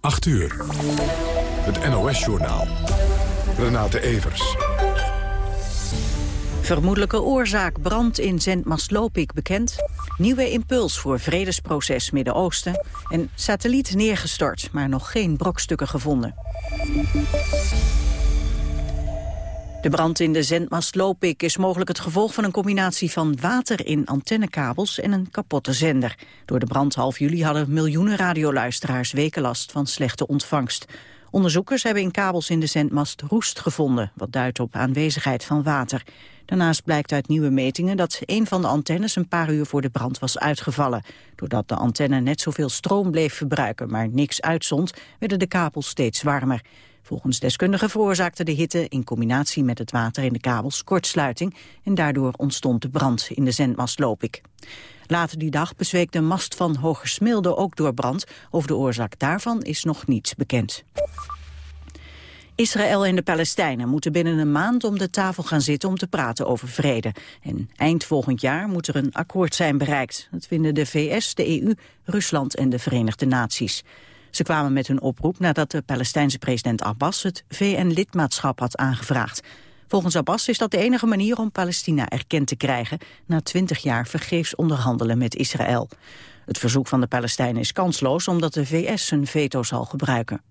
8 uur. Het NOS-journaal. Renate Evers. Vermoedelijke oorzaak brand in Zendmaslopik bekend. Nieuwe impuls voor vredesproces Midden-Oosten. En satelliet neergestort, maar nog geen brokstukken gevonden. De brand in de zendmast Lopik is mogelijk het gevolg van een combinatie van water in antennekabels en een kapotte zender. Door de brand half juli hadden miljoenen radioluisteraars wekenlast van slechte ontvangst. Onderzoekers hebben in kabels in de zendmast roest gevonden, wat duidt op aanwezigheid van water. Daarnaast blijkt uit nieuwe metingen dat een van de antennes een paar uur voor de brand was uitgevallen. Doordat de antenne net zoveel stroom bleef verbruiken, maar niks uitzond, werden de kabels steeds warmer. Volgens deskundigen veroorzaakte de hitte in combinatie met het water in de kabels kortsluiting en daardoor ontstond de brand in de zendmast Lopik. Later die dag bezweek de mast van Hogersmilde ook door brand. Over de oorzaak daarvan is nog niets bekend. Israël en de Palestijnen moeten binnen een maand om de tafel gaan zitten om te praten over vrede. En eind volgend jaar moet er een akkoord zijn bereikt. Dat vinden de VS, de EU, Rusland en de Verenigde Naties. Ze kwamen met hun oproep nadat de Palestijnse president Abbas het VN-lidmaatschap had aangevraagd. Volgens Abbas is dat de enige manier om Palestina erkend te krijgen... na twintig jaar vergeefs onderhandelen met Israël. Het verzoek van de Palestijnen is kansloos omdat de VS zijn veto zal gebruiken.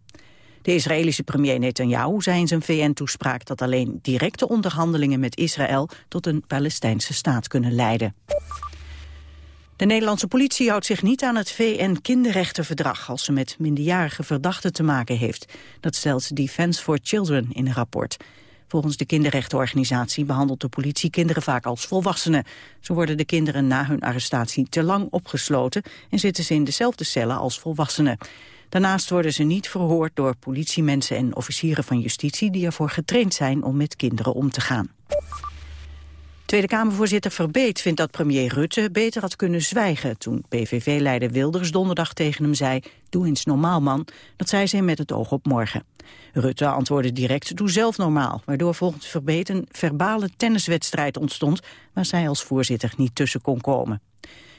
De Israëlische premier Netanyahu zei in zijn VN-toespraak dat alleen directe onderhandelingen met Israël tot een Palestijnse staat kunnen leiden. De Nederlandse politie houdt zich niet aan het VN-kinderrechtenverdrag als ze met minderjarige verdachten te maken heeft. Dat stelt Defense for Children in een rapport. Volgens de kinderrechtenorganisatie behandelt de politie kinderen vaak als volwassenen. Zo worden de kinderen na hun arrestatie te lang opgesloten en zitten ze in dezelfde cellen als volwassenen. Daarnaast worden ze niet verhoord door politiemensen en officieren van justitie die ervoor getraind zijn om met kinderen om te gaan. Tweede Kamervoorzitter Verbeet vindt dat premier Rutte beter had kunnen zwijgen toen PVV-leider Wilders donderdag tegen hem zei doe eens normaal man, dat zei ze met het oog op morgen. Rutte antwoordde direct doe zelf normaal, waardoor volgens Verbeet een verbale tenniswedstrijd ontstond waar zij als voorzitter niet tussen kon komen.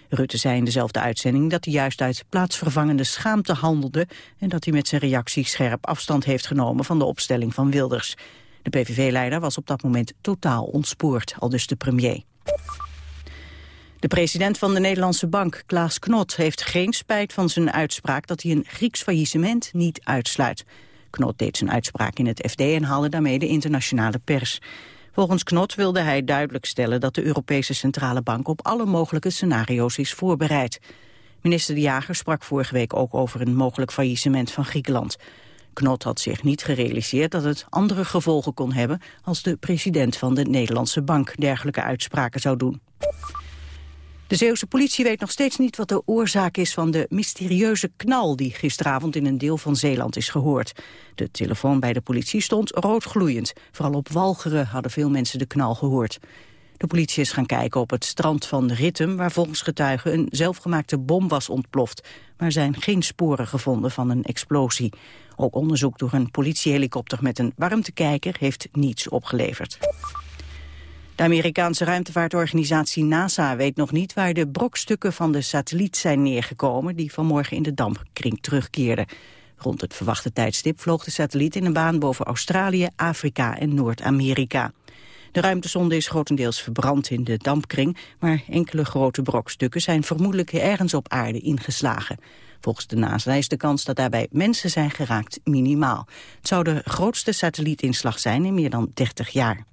Rutte zei in dezelfde uitzending dat hij juist uit plaatsvervangende schaamte handelde en dat hij met zijn reactie scherp afstand heeft genomen van de opstelling van Wilders. De PVV-leider was op dat moment totaal ontspoord, al dus de premier. De president van de Nederlandse Bank, Klaas Knot, heeft geen spijt van zijn uitspraak dat hij een Grieks faillissement niet uitsluit. Knot deed zijn uitspraak in het FD en haalde daarmee de internationale pers. Volgens Knot wilde hij duidelijk stellen dat de Europese Centrale Bank op alle mogelijke scenario's is voorbereid. Minister De Jager sprak vorige week ook over een mogelijk faillissement van Griekenland. Knot had zich niet gerealiseerd dat het andere gevolgen kon hebben als de president van de Nederlandse Bank dergelijke uitspraken zou doen. De Zeeuwse politie weet nog steeds niet wat de oorzaak is van de mysterieuze knal die gisteravond in een deel van Zeeland is gehoord. De telefoon bij de politie stond roodgloeiend. Vooral op Walcheren hadden veel mensen de knal gehoord. De politie is gaan kijken op het strand van Rittem... waar volgens getuigen een zelfgemaakte bom was ontploft. Maar zijn geen sporen gevonden van een explosie. Ook onderzoek door een politiehelikopter met een warmtekijker... heeft niets opgeleverd. De Amerikaanse ruimtevaartorganisatie NASA weet nog niet waar de brokstukken van de satelliet zijn neergekomen die vanmorgen in de dampkring terugkeerden. Rond het verwachte tijdstip vloog de satelliet in een baan boven Australië, Afrika en Noord-Amerika. De ruimtesonde is grotendeels verbrand in de dampkring, maar enkele grote brokstukken zijn vermoedelijk ergens op aarde ingeslagen. Volgens de NASA is de kans dat daarbij mensen zijn geraakt minimaal. Het zou de grootste satellietinslag zijn in meer dan 30 jaar.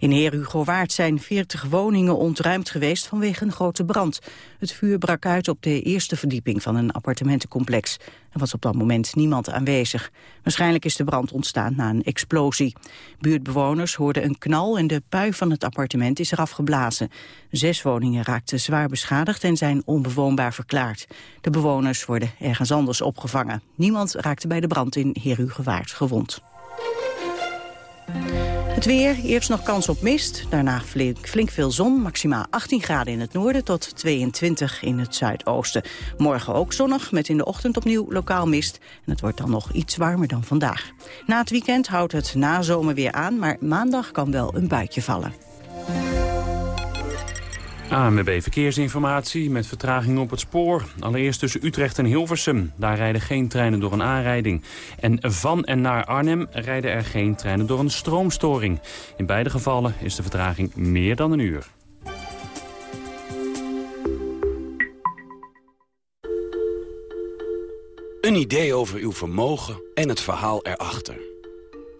In Heer Hugo Waard zijn 40 woningen ontruimd geweest vanwege een grote brand. Het vuur brak uit op de eerste verdieping van een appartementencomplex. Er was op dat moment niemand aanwezig. Waarschijnlijk is de brand ontstaan na een explosie. Buurtbewoners hoorden een knal en de pui van het appartement is eraf geblazen. Zes woningen raakten zwaar beschadigd en zijn onbewoonbaar verklaard. De bewoners worden ergens anders opgevangen. Niemand raakte bij de brand in Heer Hugo Waard gewond. Het weer, eerst nog kans op mist, daarna flink, flink, veel zon, maximaal 18 graden in het noorden tot 22 in het zuidoosten. Morgen ook zonnig, met in de ochtend opnieuw lokaal mist. En het wordt dan nog iets warmer dan vandaag. Na het weekend houdt het nazomer weer aan, maar maandag kan wel een buitje vallen. ANWB Verkeersinformatie met vertraging op het spoor. Allereerst tussen Utrecht en Hilversum. Daar rijden geen treinen door een aanrijding. En van en naar Arnhem rijden er geen treinen door een stroomstoring. In beide gevallen is de vertraging meer dan een uur. Een idee over uw vermogen en het verhaal erachter.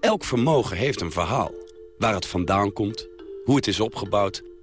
Elk vermogen heeft een verhaal. Waar het vandaan komt, hoe het is opgebouwd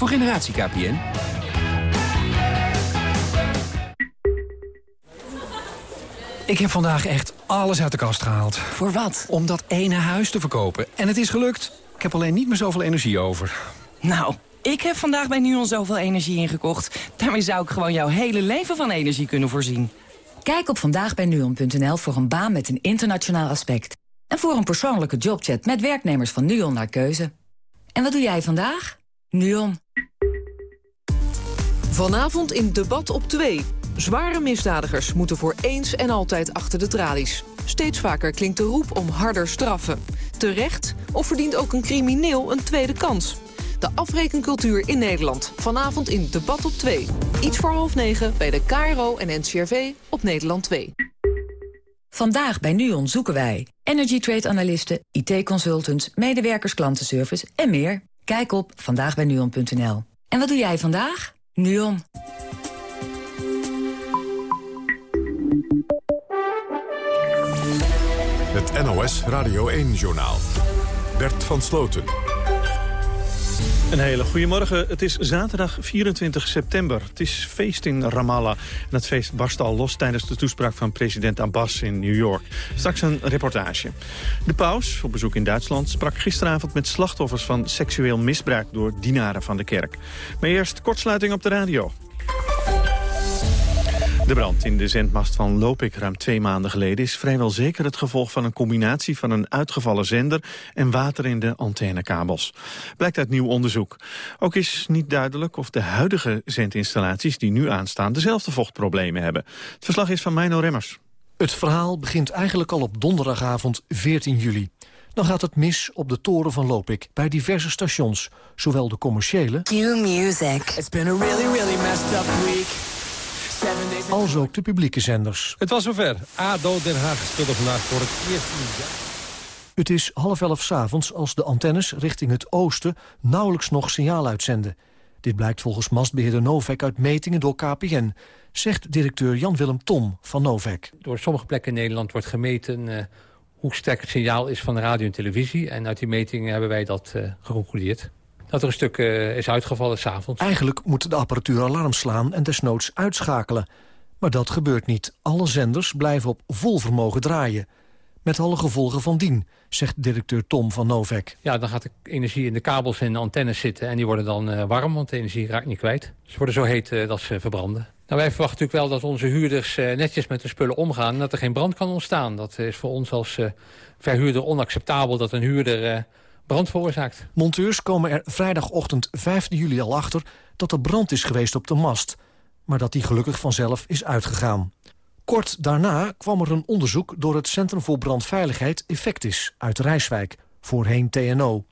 Voor generatie KPN. Ik heb vandaag echt alles uit de kast gehaald. Voor wat? Om dat ene huis te verkopen. En het is gelukt. Ik heb alleen niet meer zoveel energie over. Nou, ik heb vandaag bij NUON zoveel energie ingekocht. Daarmee zou ik gewoon jouw hele leven van energie kunnen voorzien. Kijk op vandaagbijnuon.nl voor een baan met een internationaal aspect. En voor een persoonlijke jobchat met werknemers van NUON naar keuze. En wat doe jij vandaag? NUON. Vanavond in Debat op 2. Zware misdadigers moeten voor eens en altijd achter de tralies. Steeds vaker klinkt de roep om harder straffen. Terecht of verdient ook een crimineel een tweede kans? De afrekencultuur in Nederland. Vanavond in Debat op 2. Iets voor half negen bij de KRO en NCRV op Nederland 2. Vandaag bij NUON zoeken wij energy trade analisten, IT-consultants, medewerkers klantenservice en meer. Kijk op vandaagbijnuon.nl. En wat doe jij vandaag? NUON. Het NOS Radio 1-journaal. Bert van Sloten. Een hele goede morgen. Het is zaterdag 24 september. Het is feest in Ramallah. En het feest barstte al los tijdens de toespraak van president Abbas in New York. Straks een reportage. De paus, op bezoek in Duitsland, sprak gisteravond met slachtoffers van seksueel misbruik door dienaren van de kerk. Maar eerst kortsluiting op de radio. De brand in de zendmast van Lopik ruim twee maanden geleden... is vrijwel zeker het gevolg van een combinatie van een uitgevallen zender... en water in de antennekabels. Blijkt uit nieuw onderzoek. Ook is niet duidelijk of de huidige zendinstallaties die nu aanstaan... dezelfde vochtproblemen hebben. Het verslag is van Mino Remmers. Het verhaal begint eigenlijk al op donderdagavond 14 juli. Dan gaat het mis op de toren van Lopik bij diverse stations. Zowel de commerciële... music. It's been a really, really messed up week als ook de publieke zenders. Het was zover. ADO Den Haag speelde vandaag voor het eerst in Het is half elf s'avonds als de antennes richting het oosten nauwelijks nog signaal uitzenden. Dit blijkt volgens mastbeheerder Novek uit metingen door KPN, zegt directeur Jan-Willem Tom van Novek. Door sommige plekken in Nederland wordt gemeten uh, hoe sterk het signaal is van radio en televisie. En uit die metingen hebben wij dat uh, geconcludeerd dat er een stuk uh, is uitgevallen s'avonds. Eigenlijk moet de apparatuur alarm slaan en desnoods uitschakelen. Maar dat gebeurt niet. Alle zenders blijven op vol vermogen draaien. Met alle gevolgen van dien, zegt directeur Tom van Novek. Ja, dan gaat de energie in de kabels en de antennes zitten... en die worden dan uh, warm, want de energie raakt niet kwijt. Ze worden zo heet uh, dat ze verbranden. Nou, wij verwachten natuurlijk wel dat onze huurders uh, netjes met de spullen omgaan... en dat er geen brand kan ontstaan. Dat is voor ons als verhuurder onacceptabel dat een huurder brand veroorzaakt. Monteurs komen er vrijdagochtend 5 juli al achter dat er brand is geweest op de mast. Maar dat die gelukkig vanzelf is uitgegaan. Kort daarna kwam er een onderzoek door het Centrum voor Brandveiligheid Effectis uit Rijswijk, voorheen TNO.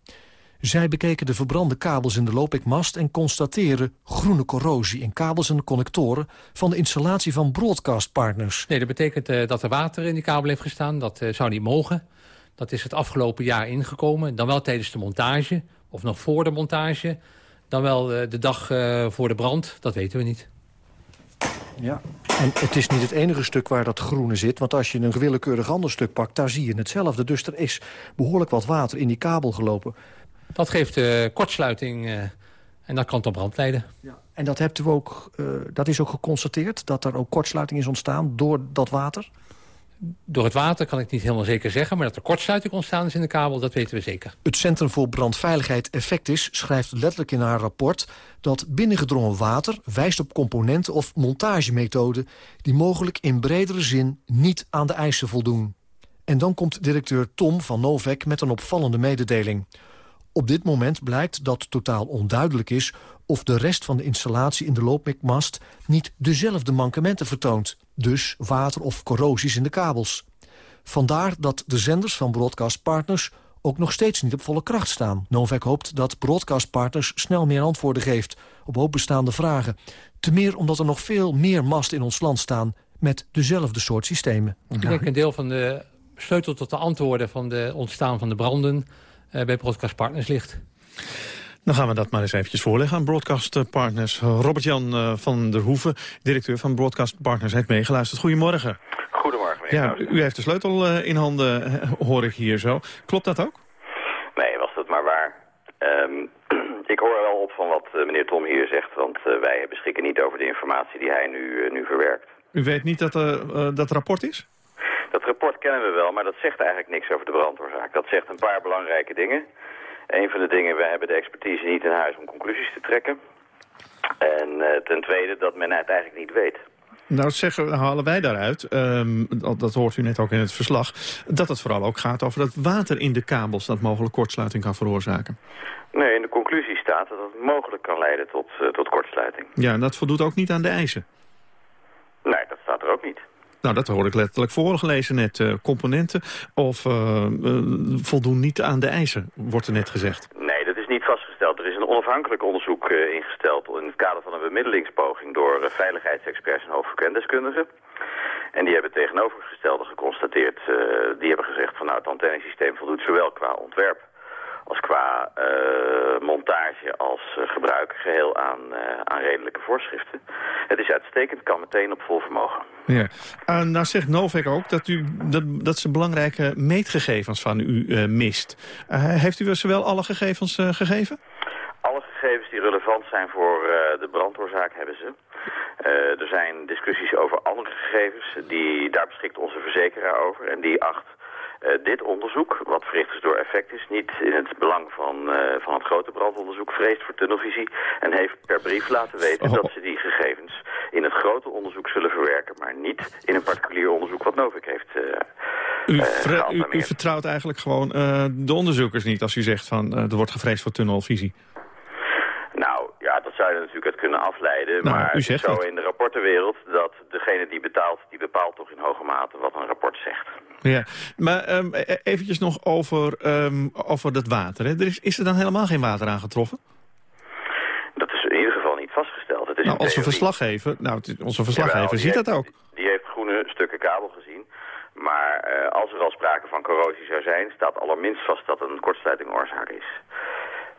Zij bekeken de verbrande kabels in de Lopikmast en constateren groene corrosie in kabels en connectoren van de installatie van broadcastpartners. Nee, dat betekent uh, dat er water in die kabel heeft gestaan. Dat uh, zou niet mogen. Dat is het afgelopen jaar ingekomen. Dan wel tijdens de montage, of nog voor de montage. dan wel eh, de dag eh, voor de brand, dat weten we niet. Ja, en het is niet het enige stuk waar dat groene zit. Want als je een willekeurig ander stuk pakt, daar zie je hetzelfde. Dus er is behoorlijk wat water in die kabel gelopen. Dat geeft uh, kortsluiting uh, en dat kan tot brand leiden. Ja. En dat, hebt u ook, uh, dat is ook geconstateerd, dat er ook kortsluiting is ontstaan door dat water? Door het water kan ik niet helemaal zeker zeggen... maar dat er kortsluiting ontstaan is in de kabel, dat weten we zeker. Het Centrum voor Brandveiligheid Effectis schrijft letterlijk in haar rapport... dat binnengedrongen water wijst op componenten of montagemethoden... die mogelijk in bredere zin niet aan de eisen voldoen. En dan komt directeur Tom van Novek met een opvallende mededeling. Op dit moment blijkt dat totaal onduidelijk is... of de rest van de installatie in de loopmikmast niet dezelfde mankementen vertoont. Dus water of corrosies in de kabels. Vandaar dat de zenders van Broadcast Partners ook nog steeds niet op volle kracht staan. Novak hoopt dat Broadcast Partners snel meer antwoorden geeft op hoop bestaande vragen. Te meer omdat er nog veel meer masten in ons land staan met dezelfde soort systemen. Ik denk een deel van de sleutel tot de antwoorden van de ontstaan van de branden bij Broadcast Partners ligt. Dan gaan we dat maar eens eventjes voorleggen aan Broadcast Partners. Robert-Jan uh, van der Hoeven, directeur van Broadcast Partners, heeft meegeluisterd. Goedemorgen. Goedemorgen, meneer. Ja, u heeft de sleutel uh, in handen, hoor ik hier zo. Klopt dat ook? Nee, was dat maar waar. Um, ik hoor er wel op van wat meneer Tom hier zegt, want wij beschikken niet over de informatie die hij nu, nu verwerkt. U weet niet dat dat rapport is? Dat rapport kennen we wel, maar dat zegt eigenlijk niks over de brandoorzaak. Dat zegt een paar belangrijke dingen. Een van de dingen, we hebben de expertise niet in huis om conclusies te trekken. En uh, ten tweede dat men het eigenlijk niet weet. Nou zeggen, halen wij daaruit, um, dat hoort u net ook in het verslag... dat het vooral ook gaat over dat water in de kabels... dat mogelijk kortsluiting kan veroorzaken. Nee, in de conclusie staat dat het mogelijk kan leiden tot, uh, tot kortsluiting. Ja, en dat voldoet ook niet aan de eisen. Nee, dat staat er ook niet. Nou, dat hoor ik letterlijk voorgelezen net. Uh, componenten of uh, uh, voldoen niet aan de eisen, wordt er net gezegd. Nee, dat is niet vastgesteld. Er is een onafhankelijk onderzoek ingesteld in het kader van een bemiddelingspoging door veiligheidsexperts en hoofdfrequentdeskundigen. En die hebben tegenovergestelde geconstateerd, die hebben gezegd van nou het antennesysteem voldoet zowel qua ontwerp als qua uh, montage als uh, gebruik geheel aan, uh, aan redelijke voorschriften. Het is uitstekend, kan meteen op vol vermogen. Ja. nou zegt Novek ook dat, u, dat, dat ze belangrijke meetgegevens van u mist. heeft u ze wel alle gegevens gegeven? Alle gegevens die relevant zijn voor de brandoorzaak hebben ze. er zijn discussies over andere gegevens, die, daar beschikt onze verzekeraar over. En die acht dit onderzoek, wat verricht is door Effectis, niet in het belang van, uh, van het grote brandonderzoek, vreest voor tunnelvisie en heeft per brief laten weten oh. dat ze die gegevens in het grote onderzoek zullen verwerken, maar niet in een particulier onderzoek wat Novik heeft u, u, u, vertrouwt eigenlijk gewoon de onderzoekers niet als u zegt van er wordt gevreesd voor tunnelvisie? Nou, ja, dat zou je natuurlijk uit kunnen afleiden. Nou, maar u zegt zo het. in de rapportenwereld dat degene die betaalt, die bepaalt toch in hoge mate wat een rapport zegt. Ja, maar um, eventjes nog over, um, over dat water. Hè. Er is, is er dan helemaal geen water aangetroffen? Dat is in ieder geval niet vastgesteld. Het is nou, onze verslaggever, nou, onze verslaggever Jawel, ziet heeft, dat ook. Die heeft groene stukken kabel gezien. Maar uh, als er al sprake van corrosie zou zijn, staat allerminst vast dat een kortsluiting oorzaak is.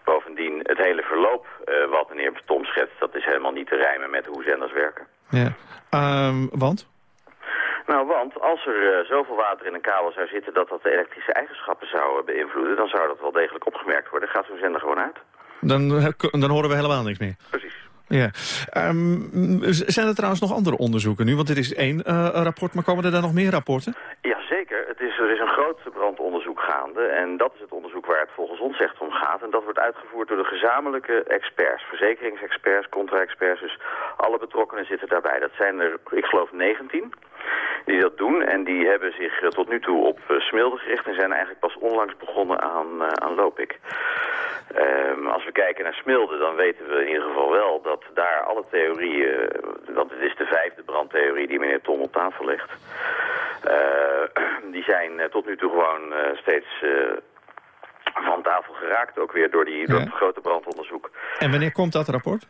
Bovendien, het hele verloop uh, wat meneer Tom schetst, dat is helemaal niet te rijmen met hoe zenders werken. Ja, um, want? Nou, want als er uh, zoveel water in een kabel zou zitten dat dat de elektrische eigenschappen zou beïnvloeden, dan zou dat wel degelijk opgemerkt worden. Gaat zo'n zender gewoon uit. Dan, dan horen we helemaal niks meer. Precies. Ja. Um, zijn er trouwens nog andere onderzoeken nu? Want dit is één uh, rapport, maar komen er dan nog meer rapporten? Jazeker. Het is, er is een groot brandonderzoek gaande. En dat is het onderzoek waar het volgens ons echt om gaat. En dat wordt uitgevoerd door de gezamenlijke experts. Verzekeringsexperts, contra-experts. Dus alle betrokkenen zitten daarbij. Dat zijn er, ik geloof, 19 die dat doen. En die hebben zich uh, tot nu toe op uh, Smilde gericht en zijn eigenlijk pas onlangs begonnen aan, uh, aan Lopik. Um, als we kijken naar Smilde, dan weten we in ieder geval wel dat daar alle theorieën, want het is de vijfde brandtheorie die meneer Tom op tafel legt, die zijn tot nu toe gewoon steeds van tafel geraakt, ook weer door, die, door het grote brandonderzoek. En wanneer komt dat rapport?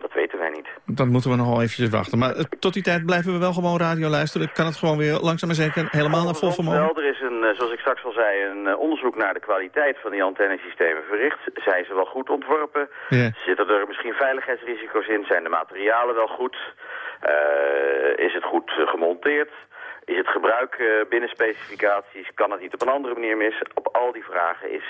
Dat weten wij niet. Dan moeten we nog wel eventjes wachten. Maar eh, tot die tijd blijven we wel gewoon radio luisteren. Kan het gewoon weer langzaam maar zeker helemaal naar vol vermogen? Wel, er is een, eh, zoals ik straks al zei, een eh, onderzoek naar de kwaliteit van die antennesystemen verricht. Zijn ze wel goed ontworpen? Ja. Zitten er misschien veiligheidsrisico's in? Zijn de materialen wel goed? Is het goed gemonteerd? Is het gebruik eh, binnen specificaties? Kan het niet op een andere manier mis? Op al die vragen is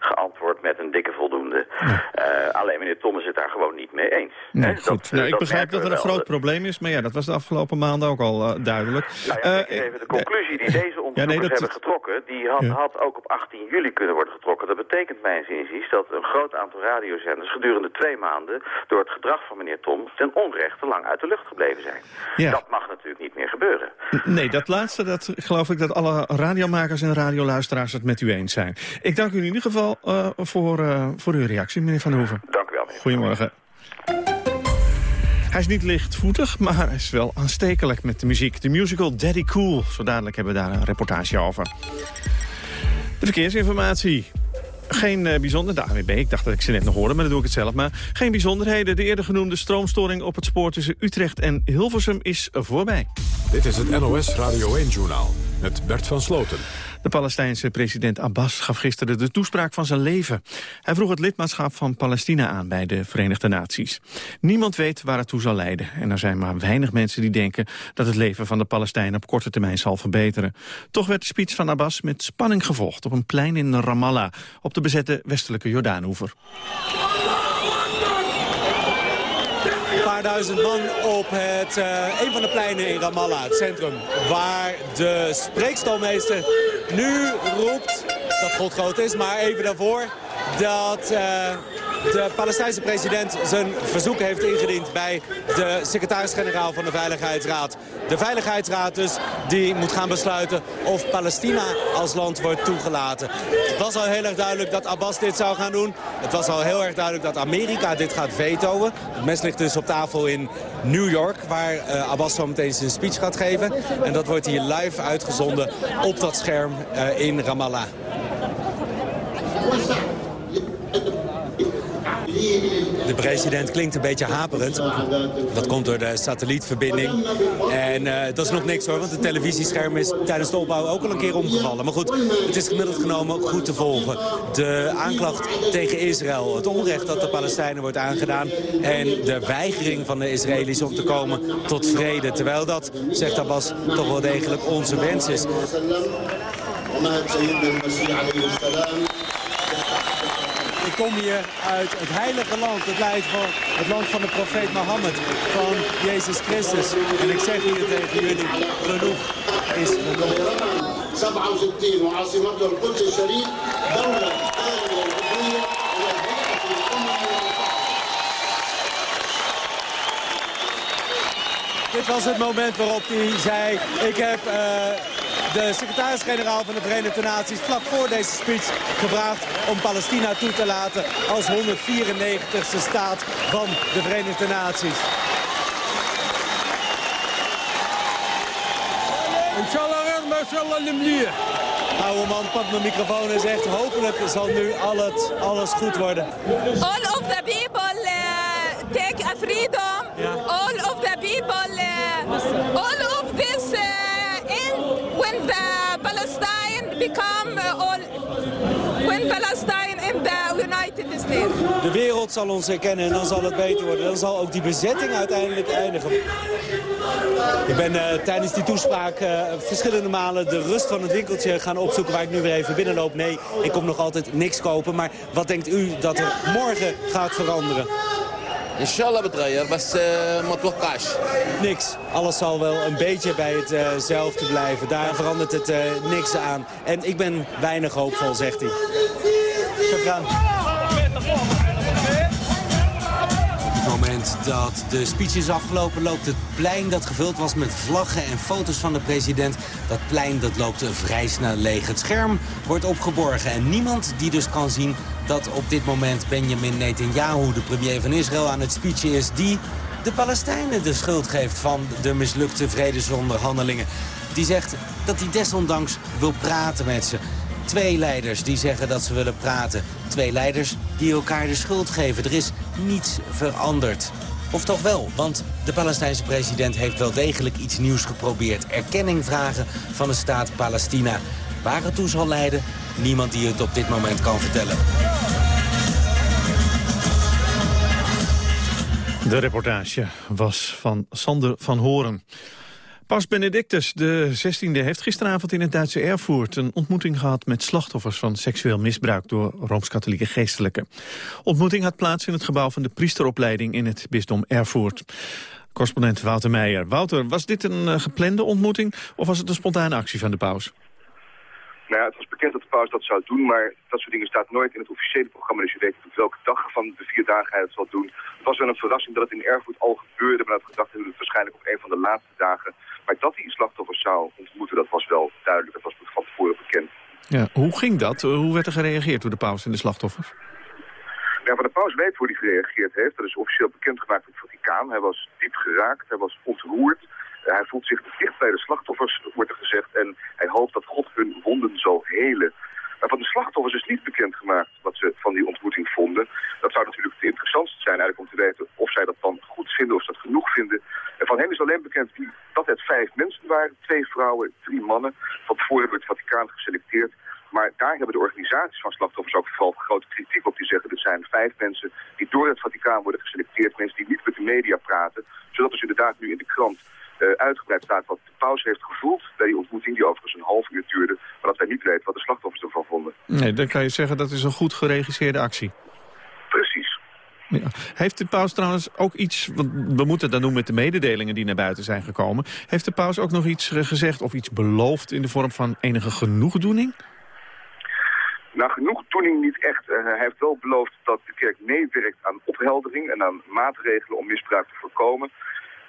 geantwoord met een dikke voldoende. Eh, alleen meneer Thomas het daar gewoon niet mee eens. Nee, goed. nou, ik begrijp dat er een groot probleem is. Maar ja, dat was de afgelopen maanden ook al eh, duidelijk. Nou ja, even de conclusie die deze onderzoekers nee, dat- hebben getrokken, die had, ook op 18 juli kunnen worden getrokken. Dat betekent mijns inziens dat een groot aantal radiozenders gedurende twee maanden door het gedrag van meneer Tom ten onrechte lang uit de lucht gebleven zijn. Dat mag natuurlijk niet meer gebeuren. Nee, dat laatste, dat geloof ik dat alle radiomakers en radioluisteraars het met u eens zijn. Ik dank u in ieder geval eh, voor, eh, voor uw reactie, meneer Van Hoeven. Dank u wel, meneer. Goedemorgen. Hij is niet lichtvoetig, maar hij is wel aanstekelijk met de muziek. De musical Daddy Cool. Zo dadelijk hebben we daar een reportage over. De verkeersinformatie. Geen eh, bijzonder, de AWB, ik dacht dat ik ze net nog hoorde, maar dan doe ik het zelf maar. Geen bijzonderheden, de eerder genoemde stroomstoring op het spoor tussen Utrecht en Hilversum is voorbij. Dit is het NOS Radio 1-journaal met Bert van Sloten. De Palestijnse president Abbas gaf gisteren de toespraak van zijn leven. Hij vroeg het lidmaatschap van Palestina aan bij de Verenigde Naties. Niemand weet waar het toe zal leiden. En er zijn maar weinig mensen die denken dat het leven van de Palestijnen op korte termijn zal verbeteren. Toch werd de speech van Abbas met spanning gevolgd op een plein in Ramallah, op de bezette westelijke Jordaanoever. Paar duizend man op het, eh, een van de pleinen in Ramallah, het centrum. Waar de spreekstalmeester nu roept, dat God groot is, maar even daarvoor... dat eh, de Palestijnse president zijn verzoek heeft ingediend bij de secretaris-generaal van de Veiligheidsraad. De Veiligheidsraad dus, die moet gaan besluiten of Palestina als land wordt toegelaten. Het was al heel erg duidelijk dat Abbas dit zou gaan doen. Het was al heel erg duidelijk dat Amerika dit gaat vetoen. Het mes ligt dus op tafel in New York, waar eh, Abbas zo meteen zijn speech gaat geven. En dat wordt hier live uitgezonden op dat scherm eh, in Ramallah. De president klinkt een beetje haperend. Dat komt door de satellietverbinding. En eh, dat is nog niks hoor, want het televisiescherm is tijdens de opbouw ook al een keer omgevallen. Maar goed, het is gemiddeld genomen goed te volgen. De aanklacht tegen Israël, het onrecht dat de Palestijnen wordt aangedaan... en de weigering van de Israëli's om te komen tot vrede. Terwijl dat, zegt Abbas, toch wel degelijk onze wens is Ik kom hier uit het heilige land, het, land van, het land van de profeet Mohammed, van Jezus Christus. En ik zeg hier tegen jullie, genoeg is genoeg. 67 وعاصمتها القدس الشريف دولة آمنة وحرية وهيئة الأمم Dit was het moment waarop hij zei, ik heb eh, de secretaris-generaal van de Verenigde Naties vlak voor deze speech gevraagd om Palestina toe te laten als 194ste staat van de Verenigde Naties. Oude man pakt mijn microfoon en zegt hopelijk zal nu al het, alles goed worden. All of the people uh, take a freedom. All of the people, when the Palestine uh, all, when Palestine in the United States. De wereld zal ons herkennen en dan zal het beter worden. Dan zal ook die bezetting uiteindelijk eindigen. Ik ben eh, tijdens die toespraak eh, verschillende malen de rust van het winkeltje gaan opzoeken waar ik nu weer even binnenloop. Nee, ik kom nog altijd niks kopen. Maar wat denkt u dat er morgen gaat veranderen? Inshallah بتغير بس ما توقعش. Niks. Alles zal wel een beetje bij hetzelfde blijven. Daar verandert het eh, niks aan. En ik ben weinig hoopvol, zegt hij. Shukran. Dat de speech is afgelopen loopt het plein dat gevuld was met vlaggen en foto's van de president. Dat plein dat loopt vrij snel leeg. Het scherm wordt opgeborgen en niemand die dus kan zien dat op dit moment Benjamin Netanyahu, de premier van Israël, aan het speechen is die de Palestijnen de schuld geeft van de mislukte vredesonderhandelingen. Die zegt dat hij desondanks wil praten met ze. Twee leiders die zeggen dat ze willen praten. Twee leiders die elkaar de schuld geven. Er is niets veranderd. Of toch wel, want de Palestijnse president heeft wel degelijk iets nieuws geprobeerd. Erkenning vragen van de staat Palestina. Waar het toe zal leiden, niemand die het op dit moment kan vertellen. De reportage was van Sander van Horen. Paus Benedictus XVI heeft gisteravond in het Duitse Erfurt... een ontmoeting gehad met slachtoffers van seksueel misbruik... door Rooms-Katholieke geestelijken. Ontmoeting had plaats in het gebouw van de priesteropleiding... in het bisdom Erfurt. Correspondent Wouter Meijer. Wouter, was dit een uh, geplande ontmoeting... of was het een spontane actie van de paus? Nou ja, het was bekend dat de paus dat zou doen, maar dat soort dingen staat nooit in het officiële programma. Dus je weet op welke dag van de vier dagen hij het zal doen. Het was wel een verrassing dat het in Erfurt al gebeurde, maar dat gedacht hebben we waarschijnlijk op een van de laatste dagen. Maar dat hij slachtoffers zou ontmoeten, dat was wel duidelijk. Dat was van tevoren bekend. Ja, hoe ging dat? Hoe werd er gereageerd door de paus en de slachtoffers? Ja, van de paus weet hoe hij gereageerd heeft. Dat is officieel bekendgemaakt door het Vaticaan. Hij was diep geraakt, hij was ontroerd. Uh, hij voelt zich dicht bij de slachtoffers, wordt er gezegd. En hij hoopt dat God hun wonden zal helen. Van de slachtoffers is niet bekendgemaakt wat ze van die ontmoeting vonden. Dat zou natuurlijk het interessantste zijn eigenlijk om te weten of zij dat dan goed vinden, of ze dat genoeg vinden. En van hen is alleen bekend dat het vijf mensen waren. Twee vrouwen, drie mannen. Van tevoren hebben het Vaticaan geselecteerd. Maar daar hebben de organisaties van slachtoffers ook vooral grote kritiek op. Die zeggen, er zijn vijf mensen die door het Vaticaan worden geselecteerd. Mensen die niet met de media praten. Zodat dus inderdaad nu in de krant uitgebreid staat wat de paus heeft gevoeld bij die ontmoeting, die overigens een half uur duurde, maar dat wij niet weten wat de slachtoffers ervan vonden. Nee, dan kan je zeggen dat is een goed geregisseerde actie. Precies. Ja. Heeft de paus trouwens ook iets, want we moeten dat doen met de mededelingen die naar buiten zijn gekomen, heeft de paus ook nog iets gezegd of iets beloofd in de vorm van enige genoegdoening? Nou, genoegdoening niet echt. Uh, hij heeft wel beloofd dat de kerk meewerkt aan opheldering en aan maatregelen om misbruik te voorkomen.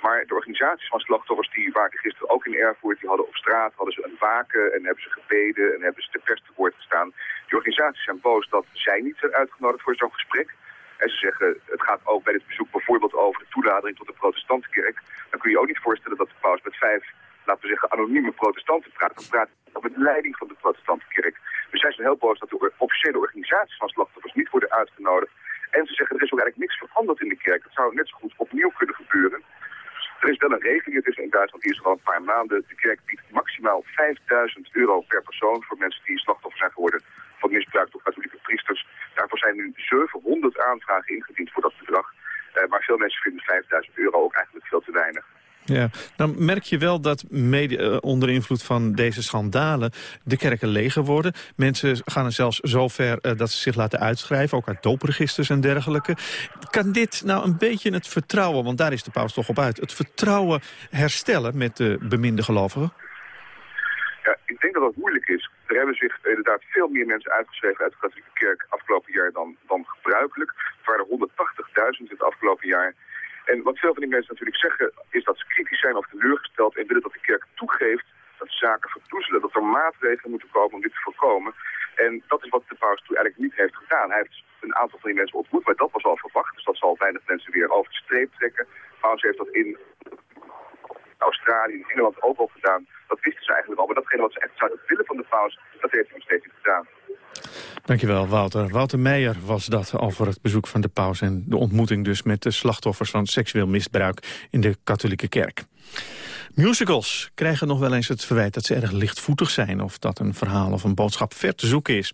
Maar de organisaties van slachtoffers die waren gisteren ook in Erfurt. Die hadden op straat hadden ze een waken en hebben ze gebeden en hebben ze de pers te woord gestaan. Die organisaties zijn boos dat zij niet zijn uitgenodigd voor zo'n gesprek. En ze zeggen, het gaat ook bij dit bezoek bijvoorbeeld over de toenadering tot de protestantenkerk. Dan kun je ook niet voorstellen dat de paus met vijf, laten we zeggen, anonieme protestanten praat. Dan praat hij met de leiding van de protestantenkerk. Dus zij zijn heel boos dat de officiële organisaties van slachtoffers niet worden uitgenodigd. En ze zeggen, er is ook eigenlijk niks veranderd in de kerk. Dat zou net zo goed opnieuw kunnen gebeuren. Er is wel een regeling, het is in Duitsland, die is al een paar maanden. De kerk biedt maximaal 5000 euro per persoon voor mensen die slachtoffer zijn geworden van misbruik door katholieke priesters. Daarvoor zijn nu 700 aanvragen ingediend voor dat bedrag. Uh, maar veel mensen vinden 5000 euro ook eigenlijk veel te weinig. Ja, dan merk je wel dat mede, uh, onder invloed van deze schandalen de kerken leger worden. Mensen gaan er zelfs zo ver uh, dat ze zich laten uitschrijven, ook uit doopregisters en dergelijke. Kan dit nou een beetje het vertrouwen, want daar is de paus toch op uit, het vertrouwen herstellen met de beminde gelovigen? Ja, ik denk dat dat moeilijk is. Er hebben zich inderdaad veel meer mensen uitgeschreven uit de katholieke kerk afgelopen jaar dan, dan gebruikelijk. Het waren 180.000 het afgelopen jaar. En wat veel van die mensen natuurlijk zeggen, is dat ze kritisch zijn of teleurgesteld en willen dat de kerk toegeeft dat zaken verdoezelen, dat er maatregelen moeten komen om dit te voorkomen. En dat is wat de paus toen eigenlijk niet heeft gedaan. Hij heeft een aantal van die mensen ontmoet, maar dat was al verwacht. Dus dat zal weinig mensen weer over de streep trekken. Paus heeft dat in Australië, in Engeland ook al gedaan. Dat wisten ze eigenlijk al. Maar datgene wat ze echt zouden willen van de paus, dat heeft hij nog steeds niet gedaan. Dankjewel, Wouter. Wouter Meijer was dat over het bezoek van de paus... en de ontmoeting dus met de slachtoffers van seksueel misbruik in de katholieke kerk. Musicals krijgen nog wel eens het verwijt dat ze erg lichtvoetig zijn... of dat een verhaal of een boodschap ver te zoeken is.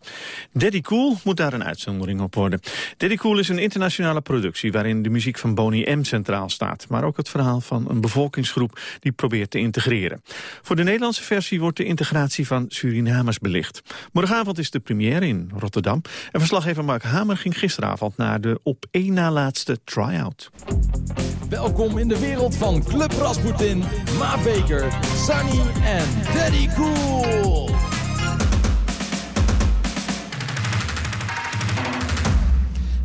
Daddy Cool moet daar een uitzondering op worden. Daddy Cool is een internationale productie... waarin de muziek van Boney M. centraal staat. Maar ook het verhaal van een bevolkingsgroep die probeert te integreren. Voor de Nederlandse versie wordt de integratie van Surinamers belicht. Morgenavond is de première in Rotterdam. En verslaggever Mark Hamer ging gisteravond naar de op één na laatste try-out. Welkom in de wereld van Club Rasputin, Ma Baker, Sunny en Daddy Cool.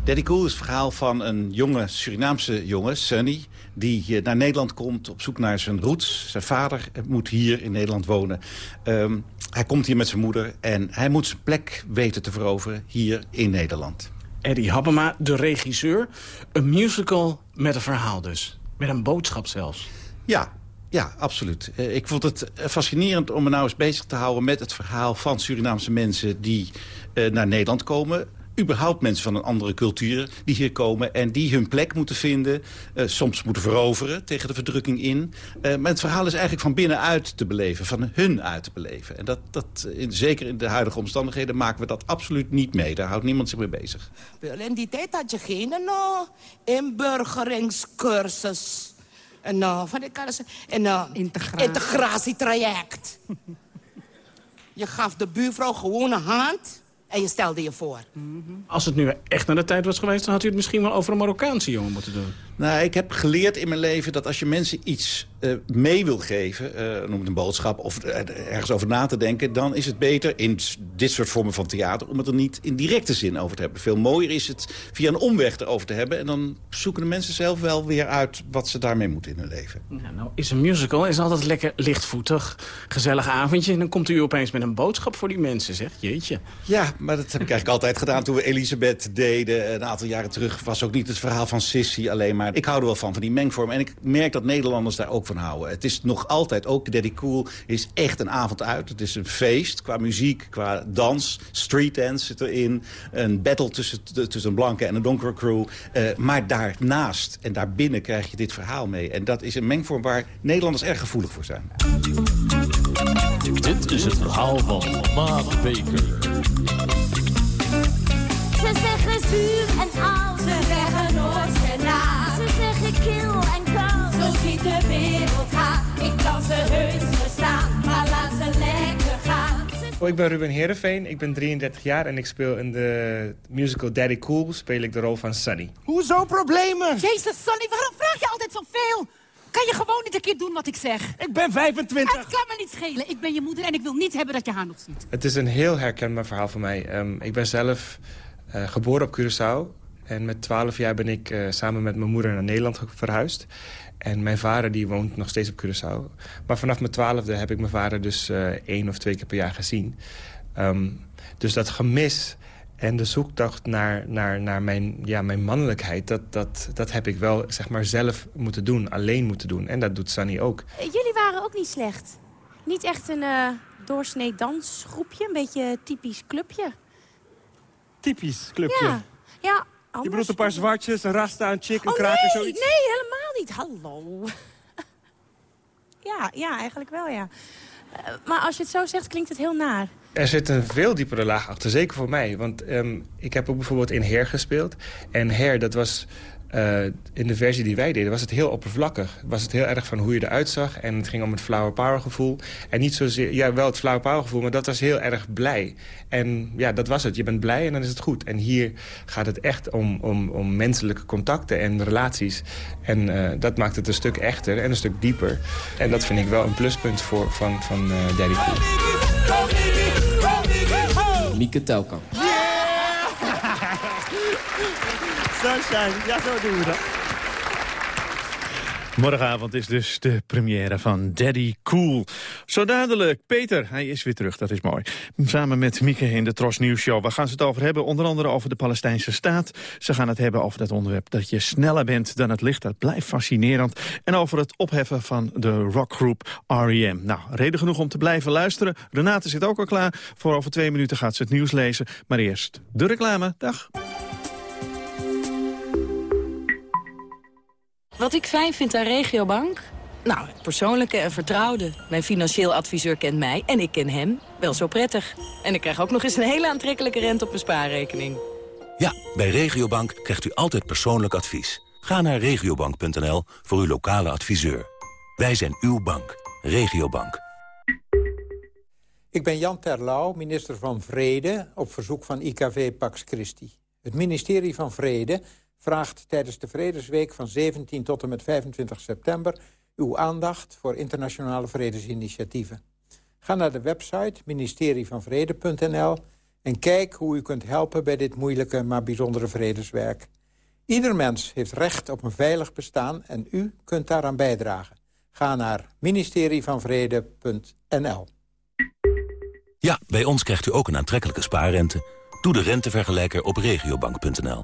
Daddy Cool is het verhaal van een jonge Surinaamse jongen, Sunny... die naar Nederland komt op zoek naar zijn roots. Zijn vader moet hier in Nederland wonen. Um, hij komt hier met zijn moeder en hij moet zijn plek weten te veroveren hier in Nederland. Eddie Habbema, de regisseur. Een musical met een verhaal dus. Met een boodschap zelfs. Ja, ja, absoluut. Uh, ik vond het fascinerend om me nou eens bezig te houden... met het verhaal van Surinaamse mensen die uh, naar Nederland komen überhaupt mensen van een andere cultuur die hier komen... en die hun plek moeten vinden, soms moeten veroveren tegen de verdrukking in. Maar het verhaal is eigenlijk van binnenuit te beleven, van hun uit te beleven. En dat, dat in, zeker in de huidige omstandigheden maken we dat absoluut niet mee. Daar houdt niemand zich mee bezig. In die tijd had je geen uh, inburgeringscursus. Een, uh, van een uh, Integratie. integratietraject. je gaf de buurvrouw gewoon een hand en je stelde je voor. Als het nu echt naar de tijd was geweest... dan had u het misschien wel over een Marokkaanse jongen moeten doen. Nou, ik heb geleerd in mijn leven dat als je mensen iets uh, mee wil geven... Uh, noem het een boodschap of ergens over na te denken... dan is het beter in dit soort vormen van theater... om het er niet in directe zin over te hebben. Veel mooier is het via een omweg erover te hebben... en dan zoeken de mensen zelf wel weer uit wat ze daarmee moeten in hun leven. Ja, nou, is een musical is altijd lekker lichtvoetig, gezellig avondje... en dan komt u opeens met een boodschap voor die mensen, zeg. Jeetje. Ja, maar dat heb ik eigenlijk altijd gedaan toen we Elisabeth deden. Een aantal jaren terug was ook niet het verhaal van Sissy alleen maar. Ik hou er wel van, van die mengvorm. En ik merk dat Nederlanders daar ook houden. Het is nog altijd, ook Daddy Cool is echt een avond uit. Het is een feest qua muziek, qua dans. Street dance zit erin. Een battle tussen, tussen een blanke en een donkere crew. Uh, maar daarnaast en daarbinnen krijg je dit verhaal mee. En dat is een mengvorm waar Nederlanders erg gevoelig voor zijn. Dit is het verhaal van Maat Baker. Ik ben Ruben Herenveen, ik ben 33 jaar en ik speel in de musical Daddy Cool... speel ik de rol van Sunny. Hoezo problemen? Jezus, Sunny, waarom vraag je altijd zoveel? Kan je gewoon niet een keer doen wat ik zeg? Ik ben 25. Het kan me niet schelen. Ik ben je moeder en ik wil niet hebben dat je haar nog ziet. Het is een heel herkenbaar verhaal voor mij. Um, ik ben zelf uh, geboren op Curaçao. En met 12 jaar ben ik uh, samen met mijn moeder naar Nederland verhuisd. En mijn vader die woont nog steeds op Curaçao. Maar vanaf mijn twaalfde heb ik mijn vader dus uh, één of twee keer per jaar gezien. Um, dus dat gemis en de zoektocht naar, naar, naar mijn, ja, mijn mannelijkheid... Dat, dat, dat heb ik wel zeg maar, zelf moeten doen, alleen moeten doen. En dat doet Sunny ook. Jullie waren ook niet slecht. Niet echt een uh, doorsnee dansgroepje, een beetje typisch clubje. Typisch clubje? Ja, ja Je bedoelt een paar zwartjes, een rasta, een chick, een oh, kraker, nee, zoiets? Nee, helemaal niet. Hallo. ja, ja, eigenlijk wel, ja. Uh, maar als je het zo zegt, klinkt het heel naar. Er zit een veel diepere laag achter, zeker voor mij. Want um, ik heb ook bijvoorbeeld in Hair gespeeld. En Hair, dat was... Uh, in de versie die wij deden was het heel oppervlakkig. Was het heel erg van hoe je eruit zag. En het ging om het flower power gevoel. En niet zozeer, ja wel het flower power gevoel, maar dat was heel erg blij. En ja, dat was het. Je bent blij en dan is het goed. En hier gaat het echt om, om, om menselijke contacten en relaties. En uh, dat maakt het een stuk echter en een stuk dieper. En dat vind ik wel een pluspunt voor, van, van uh, Daddy Cool. Mieke Telkamp. Yeah! Sunshine, ja zo doen. Morgenavond is dus de première van Daddy Cool. Zo dadelijk, Peter, hij is weer terug, dat is mooi. Samen met Mieke in de Tros Nieuws Show. Waar gaan ze het over hebben? Onder andere over de Palestijnse staat. Ze gaan het hebben over dat onderwerp dat je sneller bent dan het licht. Dat blijft fascinerend. En over het opheffen van de rockgroep R.E.M. Nou, reden genoeg om te blijven luisteren. Renate zit ook al klaar. Voor over twee minuten gaat ze het nieuws lezen. Maar eerst de reclame. Dag. Wat ik fijn vind aan Regiobank? Nou, het persoonlijke en vertrouwde. Mijn financieel adviseur kent mij en ik ken hem wel zo prettig. En ik krijg ook nog eens een hele aantrekkelijke rente op mijn spaarrekening. Ja, bij Regiobank krijgt u altijd persoonlijk advies. Ga naar regiobank.nl voor uw lokale adviseur. Wij zijn uw bank. Regiobank. Ik ben Jan Terlouw, minister van Vrede, op verzoek van IKV Pax Christi. Het ministerie van Vrede vraagt tijdens de Vredesweek van 17 tot en met 25 september... uw aandacht voor internationale vredesinitiatieven. Ga naar de website ministerievanvrede.nl en kijk hoe u kunt helpen bij dit moeilijke maar bijzondere vredeswerk. Ieder mens heeft recht op een veilig bestaan en u kunt daaraan bijdragen. Ga naar ministerievanvrede.nl. Ja, bij ons krijgt u ook een aantrekkelijke spaarrente. Doe de rentevergelijker op regiobank.nl.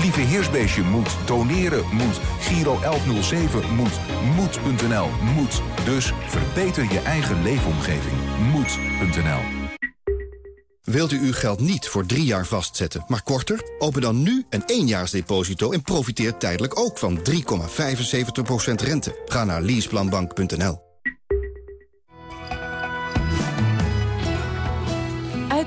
Lieve Heersbeestje moet, doneren moet, Giro 1107 moet, moed.nl moet. Dus verbeter je eigen leefomgeving. Moed.nl Wilt u uw geld niet voor drie jaar vastzetten, maar korter? Open dan nu een éénjaarsdeposito en profiteer tijdelijk ook van 3,75% rente. Ga naar leaseplanbank.nl.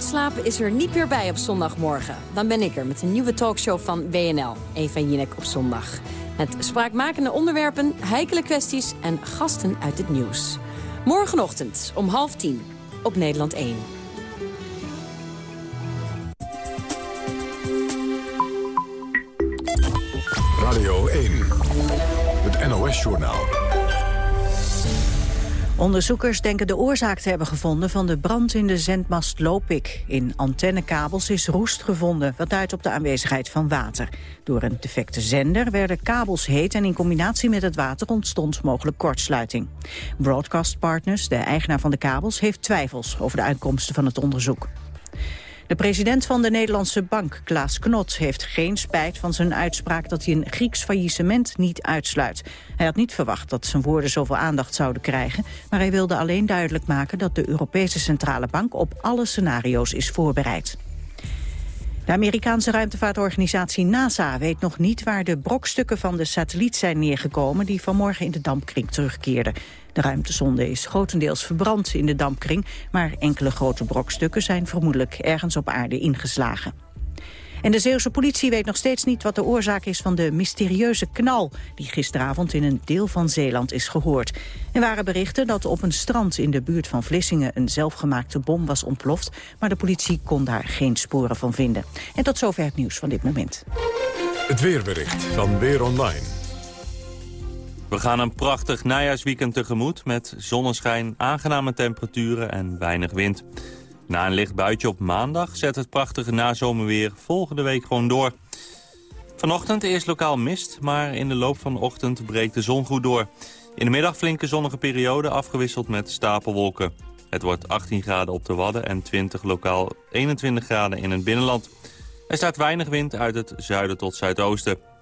Uitslapen is er niet meer bij op zondagmorgen. Dan ben ik er met een nieuwe talkshow van WNL, Eva Jinek op zondag. Met spraakmakende onderwerpen, heikele kwesties en gasten uit het nieuws. Morgenochtend om half tien op Nederland 1. Radio 1, het NOS-journaal. Onderzoekers denken de oorzaak te hebben gevonden van de brand in de zendmast Lopik. In antennekabels is roest gevonden, wat duidt op de aanwezigheid van water. Door een defecte zender werden kabels heet en in combinatie met het water ontstond mogelijk kortsluiting. Broadcast Partners, de eigenaar van de kabels, heeft twijfels over de uitkomsten van het onderzoek. De president van de Nederlandse bank, Klaas Knot, heeft geen spijt van zijn uitspraak dat hij een Grieks faillissement niet uitsluit. Hij had niet verwacht dat zijn woorden zoveel aandacht zouden krijgen, maar hij wilde alleen duidelijk maken dat de Europese Centrale Bank op alle scenario's is voorbereid. De Amerikaanse ruimtevaartorganisatie NASA weet nog niet waar de brokstukken van de satelliet zijn neergekomen die vanmorgen in de dampkring terugkeerden. De ruimtesonde is grotendeels verbrand in de dampkring, maar enkele grote brokstukken zijn vermoedelijk ergens op aarde ingeslagen. En de Zeeuwse politie weet nog steeds niet wat de oorzaak is van de mysterieuze knal die gisteravond in een deel van Zeeland is gehoord. Er waren berichten dat op een strand in de buurt van Vlissingen een zelfgemaakte bom was ontploft, maar de politie kon daar geen sporen van vinden. En tot zover het nieuws van dit moment. Het weerbericht van Weer Online. We gaan een prachtig najaarsweekend tegemoet met zonneschijn, aangename temperaturen en weinig wind. Na een licht buitje op maandag zet het prachtige nazomerweer volgende week gewoon door. Vanochtend eerst lokaal mist, maar in de loop van de ochtend breekt de zon goed door. In de middag flinke zonnige periode afgewisseld met stapelwolken. Het wordt 18 graden op de Wadden en 20 lokaal 21 graden in het binnenland. Er staat weinig wind uit het zuiden tot zuidoosten.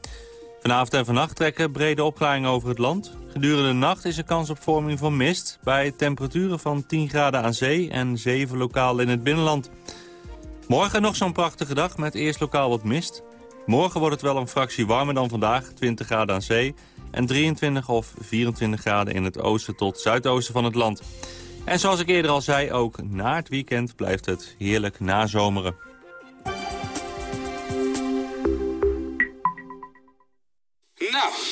Vanavond en vannacht trekken brede opklaringen over het land. Gedurende de nacht is er kans op vorming van mist... bij temperaturen van 10 graden aan zee en 7 lokaal in het binnenland. Morgen nog zo'n prachtige dag met eerst lokaal wat mist. Morgen wordt het wel een fractie warmer dan vandaag, 20 graden aan zee... en 23 of 24 graden in het oosten tot zuidoosten van het land. En zoals ik eerder al zei, ook na het weekend blijft het heerlijk nazomeren.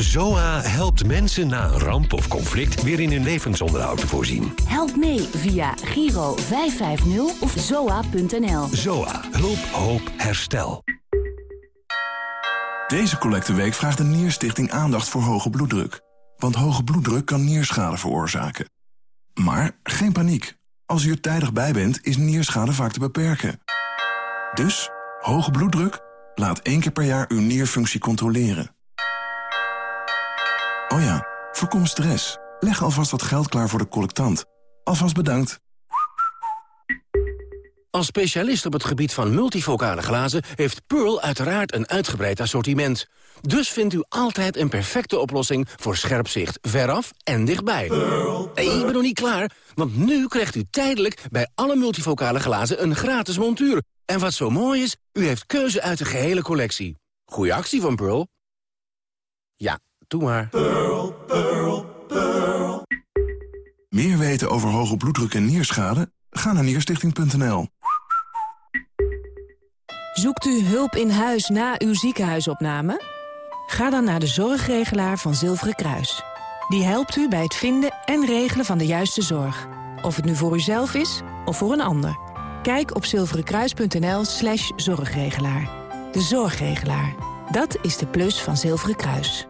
ZOA helpt mensen na een ramp of conflict weer in hun levensonderhoud te voorzien. Help mee via Giro 550 of zoa.nl. ZOA. Hulp, hoop, herstel. Deze collecteweek vraagt de Nierstichting aandacht voor hoge bloeddruk. Want hoge bloeddruk kan nierschade veroorzaken. Maar geen paniek. Als u er tijdig bij bent, is nierschade vaak te beperken. Dus, hoge bloeddruk? Laat één keer per jaar uw nierfunctie controleren. Oh ja, voorkom stress. Leg alvast wat geld klaar voor de collectant. Alvast bedankt. Als specialist op het gebied van multifocale glazen... heeft Pearl uiteraard een uitgebreid assortiment. Dus vindt u altijd een perfecte oplossing voor scherp zicht veraf en dichtbij. Nee, ik ben nog niet klaar, want nu krijgt u tijdelijk... bij alle multifocale glazen een gratis montuur. En wat zo mooi is, u heeft keuze uit de gehele collectie. Goeie actie van Pearl. Ja, doe maar. Pearl, Pearl, Pearl. Meer weten over hoge bloeddruk en nierschade? Ga naar nierstichting.nl. Zoekt u hulp in huis na uw ziekenhuisopname? Ga dan naar de zorgregelaar van Zilveren Kruis. Die helpt u bij het vinden en regelen van de juiste zorg. Of het nu voor uzelf is of voor een ander. Kijk op zilverenkruis.nl slash zorgregelaar. De zorgregelaar. Dat is de plus van Zilveren Kruis.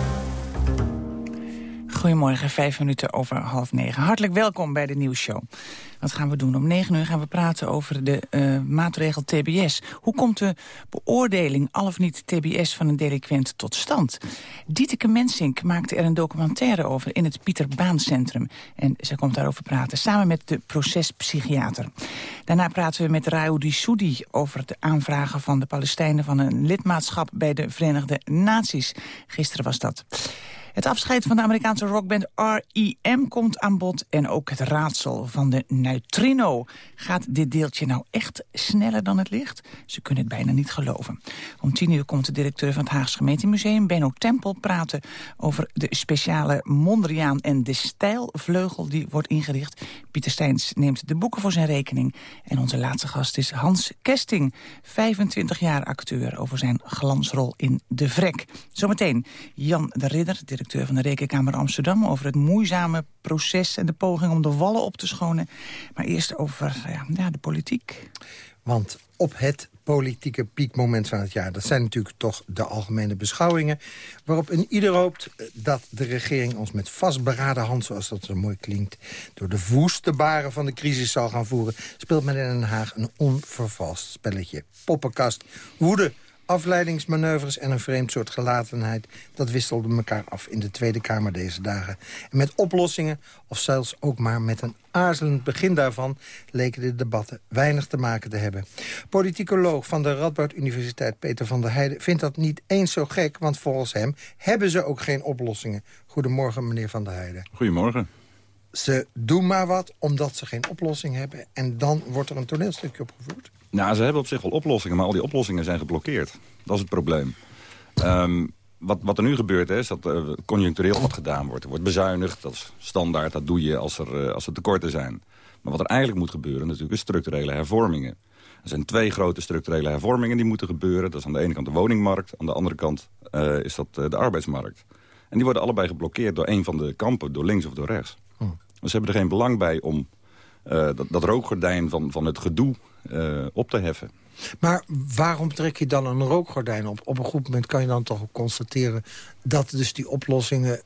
Goedemorgen, vijf minuten over half negen. Hartelijk welkom bij de nieuwsshow. Wat gaan we doen? Om negen uur gaan we praten over de uh, maatregel TBS. Hoe komt de beoordeling, al of niet TBS, van een delinquent tot stand? Dieteke Mensink maakte er een documentaire over in het Pieter Baan Centrum. En ze komt daarover praten, samen met de procespsychiater. Daarna praten we met Raoudi Soudi over de aanvragen van de Palestijnen... van een lidmaatschap bij de Verenigde Naties. Gisteren was dat. Het afscheid van de Amerikaanse rockband R.E.M. komt aan bod. En ook het raadsel van de neutrino. Gaat dit deeltje nou echt sneller dan het licht? Ze kunnen het bijna niet geloven. Om tien uur komt de directeur van het Haagse gemeentemuseum... Benno Tempel praten over de speciale Mondriaan en de stijlvleugel... die wordt ingericht. Pieter Steins neemt de boeken voor zijn rekening. En onze laatste gast is Hans Kesting. 25 jaar acteur over zijn glansrol in De Vrek. Zometeen Jan de Ridder, directeur van de Rekenkamer Amsterdam... over het moeizame proces en de poging om de wallen op te schonen. Maar eerst over ja, de politiek. Want op het politieke piekmoment van het jaar... dat zijn natuurlijk toch de algemene beschouwingen... waarop een ieder hoopt dat de regering ons met vastberaden hand... zoals dat zo mooi klinkt, door de woeste baren van de crisis zal gaan voeren... speelt men in Den Haag een onvervalst spelletje. Poppenkast, woede, afleidingsmanoeuvres en een vreemd soort gelatenheid... dat wisselde elkaar af in de Tweede Kamer deze dagen. En met oplossingen, of zelfs ook maar met een aarzelend begin daarvan... leken de debatten weinig te maken te hebben. Politicoloog van de Radboud Universiteit Peter van der Heijden... vindt dat niet eens zo gek, want volgens hem hebben ze ook geen oplossingen. Goedemorgen, meneer van der Heijden. Goedemorgen. Ze doen maar wat omdat ze geen oplossing hebben... en dan wordt er een toneelstukje opgevoerd. Nou, ze hebben op zich wel oplossingen, maar al die oplossingen zijn geblokkeerd. Dat is het probleem. Um, wat, wat er nu gebeurt is dat uh, conjunctureel wat gedaan wordt. Er wordt bezuinigd, dat is standaard, dat doe je als er, uh, als er tekorten zijn. Maar wat er eigenlijk moet gebeuren natuurlijk is structurele hervormingen. Er zijn twee grote structurele hervormingen die moeten gebeuren. Dat is aan de ene kant de woningmarkt, aan de andere kant uh, is dat de arbeidsmarkt. En die worden allebei geblokkeerd door een van de kampen, door links of door rechts. Hm. Dus ze hebben er geen belang bij om dat, dat rookgordijn van, van het gedoe uh, op te heffen. Maar waarom trek je dan een rookgordijn op? Op een goed moment kan je dan toch constateren... dat dus die oplossingen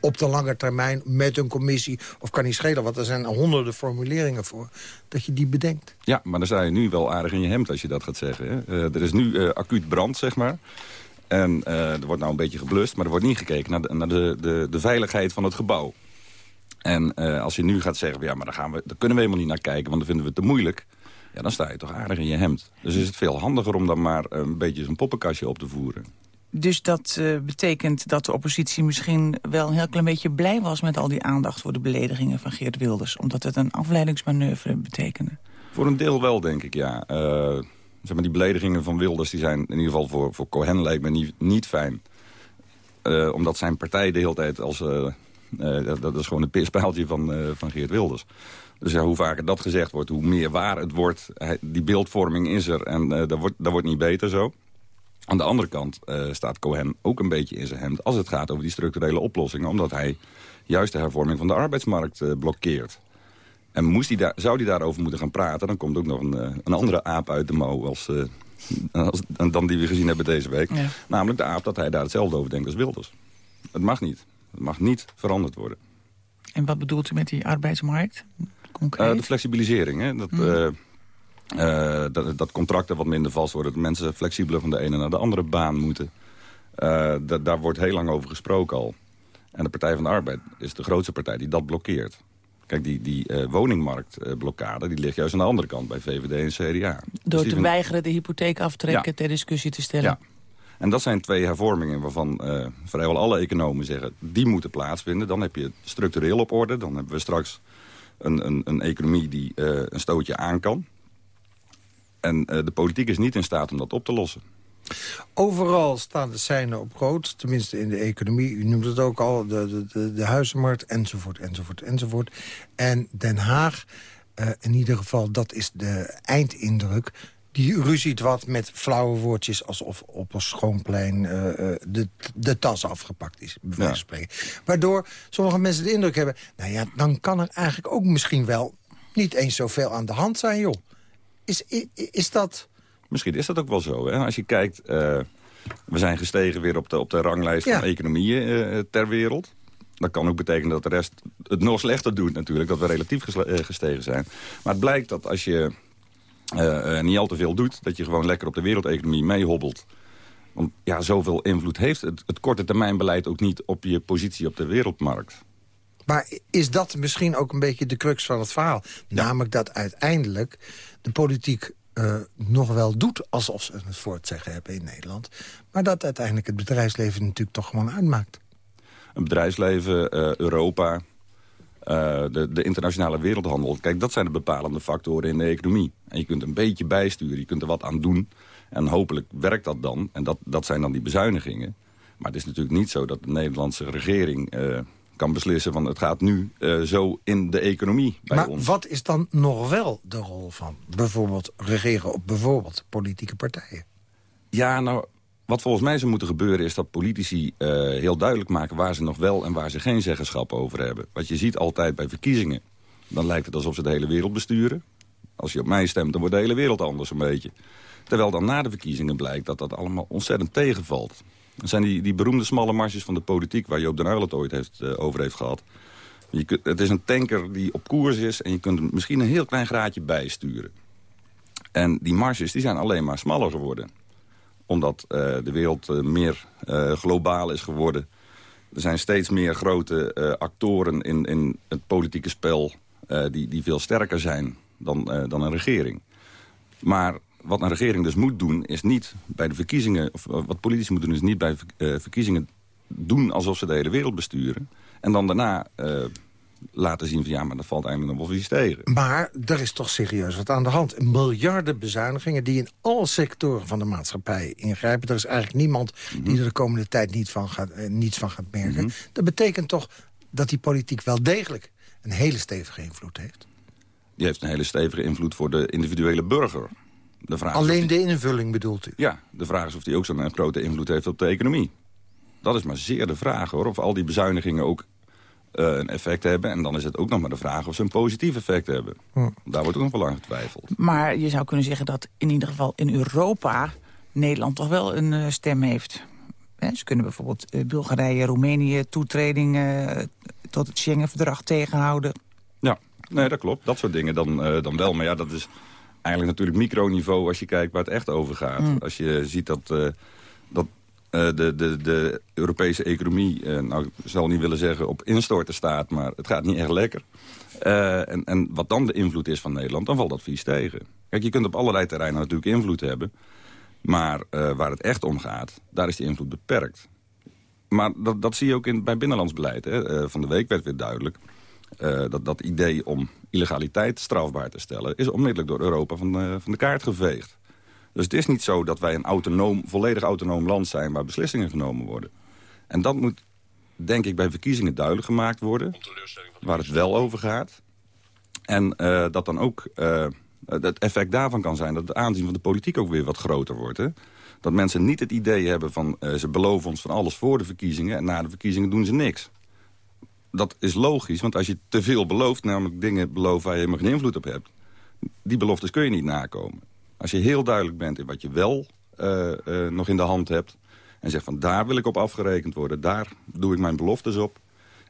op de lange termijn met een commissie... of kan niet schelen, want er zijn honderden formuleringen voor... dat je die bedenkt. Ja, maar dan sta je nu wel aardig in je hemd als je dat gaat zeggen. Hè? Uh, er is nu uh, acuut brand, zeg maar. En er wordt nou een beetje geblust, maar er wordt niet gekeken... naar de, naar de, de, de veiligheid van het gebouw. En als je nu gaat zeggen, ja, maar daar, gaan we, daar kunnen we helemaal niet naar kijken... want dan vinden we het te moeilijk... Ja, dan sta je toch aardig in je hemd. Dus is het veel handiger om dan maar een beetje zo'n poppenkastje op te voeren. Dus dat uh, betekent dat de oppositie misschien wel een heel klein beetje blij was... met al die aandacht voor de beledigingen van Geert Wilders. Omdat het een afleidingsmanoeuvre betekende. Voor een deel wel, denk ik, ja. Uh, zeg maar, die beledigingen van Wilders die zijn in ieder geval voor, voor Cohen lijkt me niet, niet fijn. Uh, omdat zijn partij de hele tijd als... dat, dat is gewoon een pispaaltje van, van Geert Wilders. Dus ja, hoe vaker dat gezegd wordt, hoe meer waar het wordt. Die beeldvorming is er en uh, dat, wordt, dat wordt niet beter zo. Aan de andere kant uh, staat Cohen ook een beetje in zijn hemd... als het gaat over die structurele oplossingen... omdat hij juist de hervorming van de arbeidsmarkt uh, blokkeert. En moest hij daar, zou hij daarover moeten gaan praten... dan komt ook nog een, een andere aap uit de mouw als, als, dan die we gezien hebben deze week. Ja. Namelijk de aap dat hij daar hetzelfde over denkt als Wilders. Het mag niet. Het mag niet veranderd worden. En wat bedoelt u met die arbeidsmarkt? Uh, de flexibilisering. Hè? Dat, mm. uh, dat, dat, contracten wat minder vast worden. Dat mensen flexibeler van de ene naar de andere baan moeten. daar wordt heel lang over gesproken al. En de Partij van de Arbeid is de grootste partij die dat blokkeert. Kijk, die, die woningmarktblokkade die ligt juist aan de andere kant bij VVD en CDA. Door dus te weigeren de hypotheek aftrekken ja. ter discussie te stellen. Ja. En dat zijn twee hervormingen waarvan uh, vrijwel alle economen zeggen... die moeten plaatsvinden. Dan heb je structureel op orde. Dan hebben we straks een, een, een economie die uh, een stootje aan kan. En uh, de politiek is niet in staat om dat op te lossen. Overal staan de seinen op rood, tenminste in de economie. U noemt het ook al, de, de, de huizenmarkt, enzovoort, enzovoort, enzovoort. En Den Haag, in ieder geval, dat is de eindindruk... die ruziet wat met flauwe woordjes... alsof op een schoonplein uh, de, de tas afgepakt is, bij spreken. Waardoor sommige mensen de indruk hebben... nou ja, dan kan er eigenlijk ook misschien wel niet eens zoveel aan de hand zijn, joh. Is, is, is dat... Misschien is dat ook wel zo. Hè? Als je kijkt, uh, we zijn gestegen weer op de, op de ranglijst ja. van economieën uh, ter wereld. Dat kan ook betekenen dat de rest het nog slechter doet natuurlijk. Dat we relatief gestegen zijn. Maar het blijkt dat als je uh, niet al te veel doet... dat je gewoon lekker op de wereldeconomie meehobbelt. Want ja, zoveel invloed heeft het, het korte termijnbeleid ook niet... op je positie op de wereldmarkt. Maar is dat misschien ook een beetje de crux van het verhaal? Ja. Namelijk dat uiteindelijk de politiek uh, nog wel doet alsof ze het voor het zeggen hebben in Nederland. Maar dat uiteindelijk het bedrijfsleven natuurlijk toch gewoon uitmaakt. Een bedrijfsleven, uh, Europa, uh, de, de, internationale wereldhandel. Kijk, dat zijn de bepalende factoren in de economie. En je kunt een beetje bijsturen, je kunt er wat aan doen. En hopelijk werkt dat dan. En dat, dat zijn dan die bezuinigingen. Maar het is natuurlijk niet zo dat de Nederlandse regering kan beslissen van het gaat nu uh, zo in de economie bij maar ons. wat is dan nog wel de rol van bijvoorbeeld regeren op bijvoorbeeld politieke partijen? Ja, nou, wat volgens mij zou moeten gebeuren is dat politici uh, heel duidelijk maken waar ze nog wel en waar ze geen zeggenschap over hebben. Wat je ziet altijd bij verkiezingen, dan lijkt het alsof ze de hele wereld besturen. Als je op mij stemt, dan wordt de hele wereld anders een beetje. Terwijl dan na de verkiezingen blijkt dat dat allemaal ontzettend tegenvalt. Dat zijn die, die beroemde smalle marges van de politiek... waar Joop den Uyl het ooit heeft, uh, over heeft gehad. Je kunt, het is een tanker die op koers is... en je kunt er misschien een heel klein graadje bijsturen. En die marges die zijn alleen maar smaller geworden. Omdat uh, de wereld uh, meer globaal is geworden. Er zijn steeds meer grote actoren in, in het politieke spel... die, die veel sterker zijn dan, dan een regering. Maar wat een regering dus moet doen, is niet bij de verkiezingen... of wat politici moeten doen, is niet bij verkiezingen doen alsof ze de hele wereld besturen. En dan daarna laten zien van ja, maar dat valt eigenlijk nog wel vies tegen. Maar er is toch serieus wat aan de hand. Miljarden bezuinigingen die in alle sectoren van de maatschappij ingrijpen. Er is eigenlijk niemand mm -hmm. die er de komende tijd niet van gaat, uh, niets van gaat merken. Mm -hmm. Dat betekent toch dat die politiek wel degelijk een hele stevige invloed heeft? Die heeft een hele stevige invloed voor de individuele burger. De vraag Alleen die... de invulling bedoelt u? Ja, de vraag is of die ook zo'n grote invloed heeft op de economie. Dat is maar zeer de vraag, hoor. Of al die bezuinigingen ook een effect hebben. En dan is het ook nog maar de vraag of ze een positief effect hebben. Hm. Daar wordt ook nog wel aan getwijfeld. Maar je zou kunnen zeggen dat in ieder geval in Europa... Nederland toch wel een uh, stem heeft. He, ze kunnen bijvoorbeeld uh, Bulgarije, Roemenië... toetreding tot het Schengen-verdrag tegenhouden. Ja, nee, dat klopt. Dat soort dingen dan, dan wel. Maar ja, dat is eigenlijk natuurlijk microniveau als je kijkt waar het echt over gaat. Mm. Als je ziet dat, uh, dat uh, de, de, de Europese economie, uh, nou ik zal niet willen zeggen op instorten staat, maar het gaat niet echt lekker. en, en wat dan de invloed is van Nederland, dan valt dat vies tegen. Kijk, je kunt op allerlei terreinen natuurlijk invloed hebben. Maar waar het echt om gaat, daar is die invloed beperkt. Maar dat, dat zie je ook in, bij binnenlands beleid. Hè. van de week werd weer duidelijk dat, dat idee om illegaliteit strafbaar te stellen... is onmiddellijk door Europa van de, van de kaart geveegd. Dus het is niet zo dat wij een autonoom, volledig autonoom land zijn... waar beslissingen genomen worden. En dat moet, denk ik, bij verkiezingen duidelijk gemaakt worden... waar het wel over gaat. En uh, dat dan ook uh, het effect daarvan kan zijn... dat het aanzien van de politiek ook weer wat groter wordt. Hè? Dat mensen niet het idee hebben van... ze beloven ons van alles voor de verkiezingen... en na de verkiezingen doen ze niks dat is logisch, want als je te veel belooft... namelijk dingen belooft waar je helemaal geen invloed op hebt... die beloftes kun je niet nakomen. Als je heel duidelijk bent in wat je wel uh, uh, nog in de hand hebt... en zegt van daar wil ik op afgerekend worden... daar doe ik mijn beloftes op...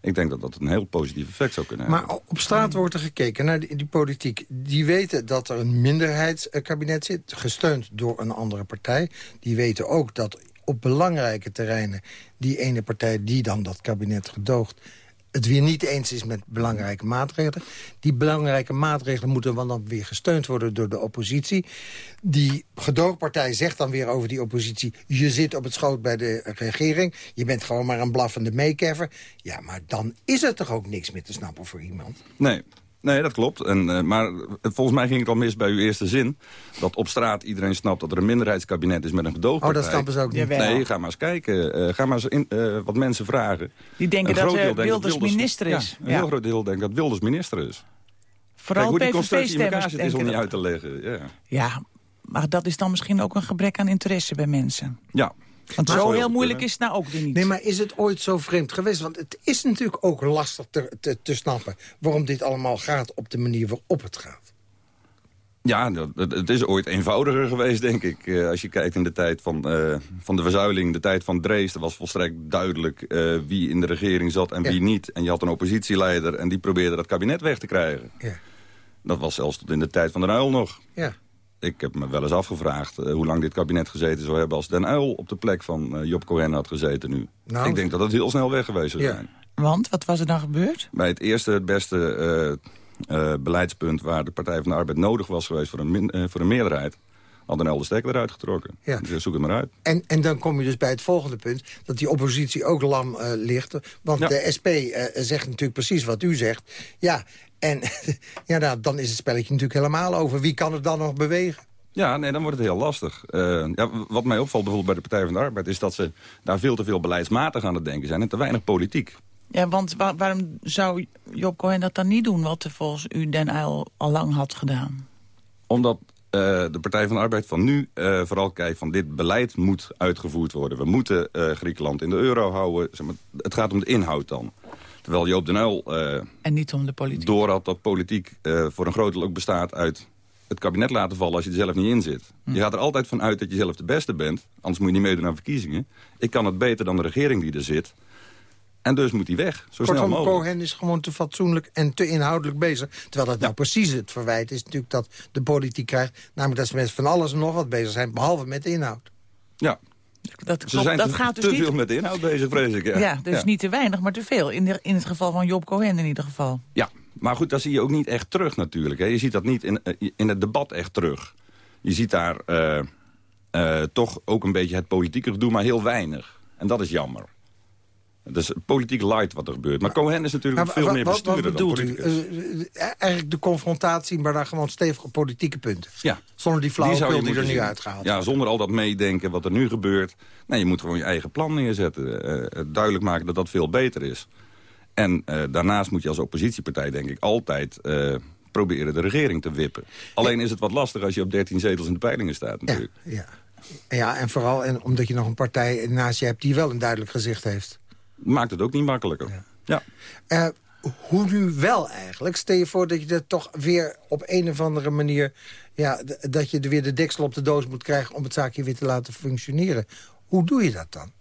Ik denk dat dat een heel positief effect zou kunnen hebben. Maar op straat wordt er gekeken naar die, die politiek. Die weten dat er een minderheidskabinet zit, gesteund door een andere partij. Die weten ook dat op belangrijke terreinen die ene partij die dan dat kabinet gedoogt het weer niet eens is met belangrijke maatregelen. Die belangrijke maatregelen moeten dan weer gesteund worden door de oppositie. Die gedoogpartij zegt dan weer over die oppositie... je zit op het schoot bij de regering, je bent gewoon maar een blaffende meekever. Ja, maar dan is er toch ook niks meer te snappen voor iemand? Nee, Nee, dat klopt. En, uh, maar volgens mij ging het al mis bij uw eerste zin. Dat op straat iedereen snapt dat er een minderheidskabinet is met een gedoogpartij. Oh, dat snappen ze ook niet. Nee, ga maar eens kijken. Uh, ga maar eens in, uh, wat mensen vragen. Die denken dat Wilders, Wilders minister is. Ja, een heel groot deel denkt dat Wilders minister is. Vooral Kijk, hoe die constructie in elkaar zit is om niet uit te leggen. Ja. ja, maar dat is dan misschien ook een gebrek aan interesse bij mensen. Ja, want maar zo heel moeilijk is het nou ook weer niet. Nee, maar is het ooit zo vreemd geweest? Want het is natuurlijk ook lastig te, te, te snappen... waarom dit allemaal gaat op de manier waarop het gaat. Ja, het is ooit eenvoudiger geweest, denk ik. Uh, als je kijkt in de tijd van, uh, van de verzuiling, de tijd van Dresden... was volstrekt duidelijk uh, wie in de regering zat en ja. wie niet. En je had een oppositieleider en die probeerde dat kabinet weg te krijgen. Ja. Dat was zelfs tot in de tijd van de Uil nog. Ja ik heb me wel eens afgevraagd uh, hoe lang dit kabinet gezeten zou hebben... als Den Uil op de plek van uh, Job Cohen had gezeten nu. Nou, ik denk dat het heel snel weg geweest zou ja. zijn. Want, wat was er dan gebeurd? Bij het eerste, het beste uh, beleidspunt... waar de Partij van de Arbeid nodig was geweest voor een, min, voor een meerderheid... had Den Uil de stekker eruit getrokken. Ja. Dus zoek het maar uit. En, en dan kom je dus bij het volgende punt... dat die oppositie ook lam ligt. Want Ja. de SP zegt natuurlijk precies wat u zegt. Ja, en ja, nou, dan is het spelletje natuurlijk helemaal over. Wie kan het dan nog bewegen? Ja, nee, dan wordt het heel lastig. Uh, ja, wat mij opvalt bijvoorbeeld bij de Partij van de Arbeid... is dat ze daar veel te veel beleidsmatig aan het denken zijn... en te weinig politiek. Ja, want wa waarom zou Job Cohen dat dan niet doen... wat er volgens u Den Uyl al lang had gedaan? Omdat uh, de Partij van de Arbeid van nu uh, vooral kijkt van... dit beleid moet uitgevoerd worden. We moeten Griekenland in de euro houden. Zeg maar, het gaat om de inhoud dan. Terwijl Joop den Uyl... en niet om de politiek. Door had dat politiek voor een groot deel ook bestaat uit het kabinet laten vallen als je er zelf niet in zit. Hm. Je gaat er altijd van uit dat je zelf de beste bent. Anders moet je niet meedoen aan verkiezingen. Ik kan het beter dan de regering die er zit. En dus moet hij weg, zo snel Kortom, mogelijk. Cohen is gewoon te fatsoenlijk en te inhoudelijk bezig. Terwijl dat nou precies het verwijt is natuurlijk dat de politiek krijgt... namelijk dat ze met van alles en nog wat bezig zijn, behalve met de inhoud. Ja. Dat, Ze klopt, zijn dat te, gaat dus te niet... veel met de inhoud bezig, vrees ik. Ja, Ja, dus niet te weinig, maar te veel. In, de, in het geval van Job Cohen in ieder geval. Ja, maar goed, dat zie je ook niet echt terug natuurlijk. Hè. Je ziet dat niet in, eh, in het debat echt terug. Je ziet daar uh, uh, toch ook een beetje het politieke gedoe, maar heel weinig. En dat is jammer. Het is politiek light wat er gebeurt. Maar Cohen is natuurlijk Maar veel meer bestuurder wat dan bedoelt u? politicus. Eh, eh, eigenlijk de confrontatie, maar dan gewoon stevige politieke punten. Ja. Zonder die Die flauwekul je die, er nu uitgehaald Ja, zonder al dat meedenken wat er nu gebeurt. Nee, je moet gewoon je eigen plan neerzetten. Eh, duidelijk maken dat dat veel beter is. En eh, daarnaast moet je als oppositiepartij, denk ik, altijd eh, proberen de regering te wippen. Alleen is het wat lastig als je op 13 zetels in de peilingen staat natuurlijk. Ja. Ja, en vooral en omdat je nog een partij naast je hebt die wel een duidelijk gezicht heeft. Maakt het ook niet makkelijker. Ja. Eh, hoe nu wel eigenlijk? Stel je voor dat je er toch weer op een of andere manier... Ja, dat je er weer de deksel op de doos moet krijgen... om het zaakje weer te laten functioneren. Hoe doe je dat dan?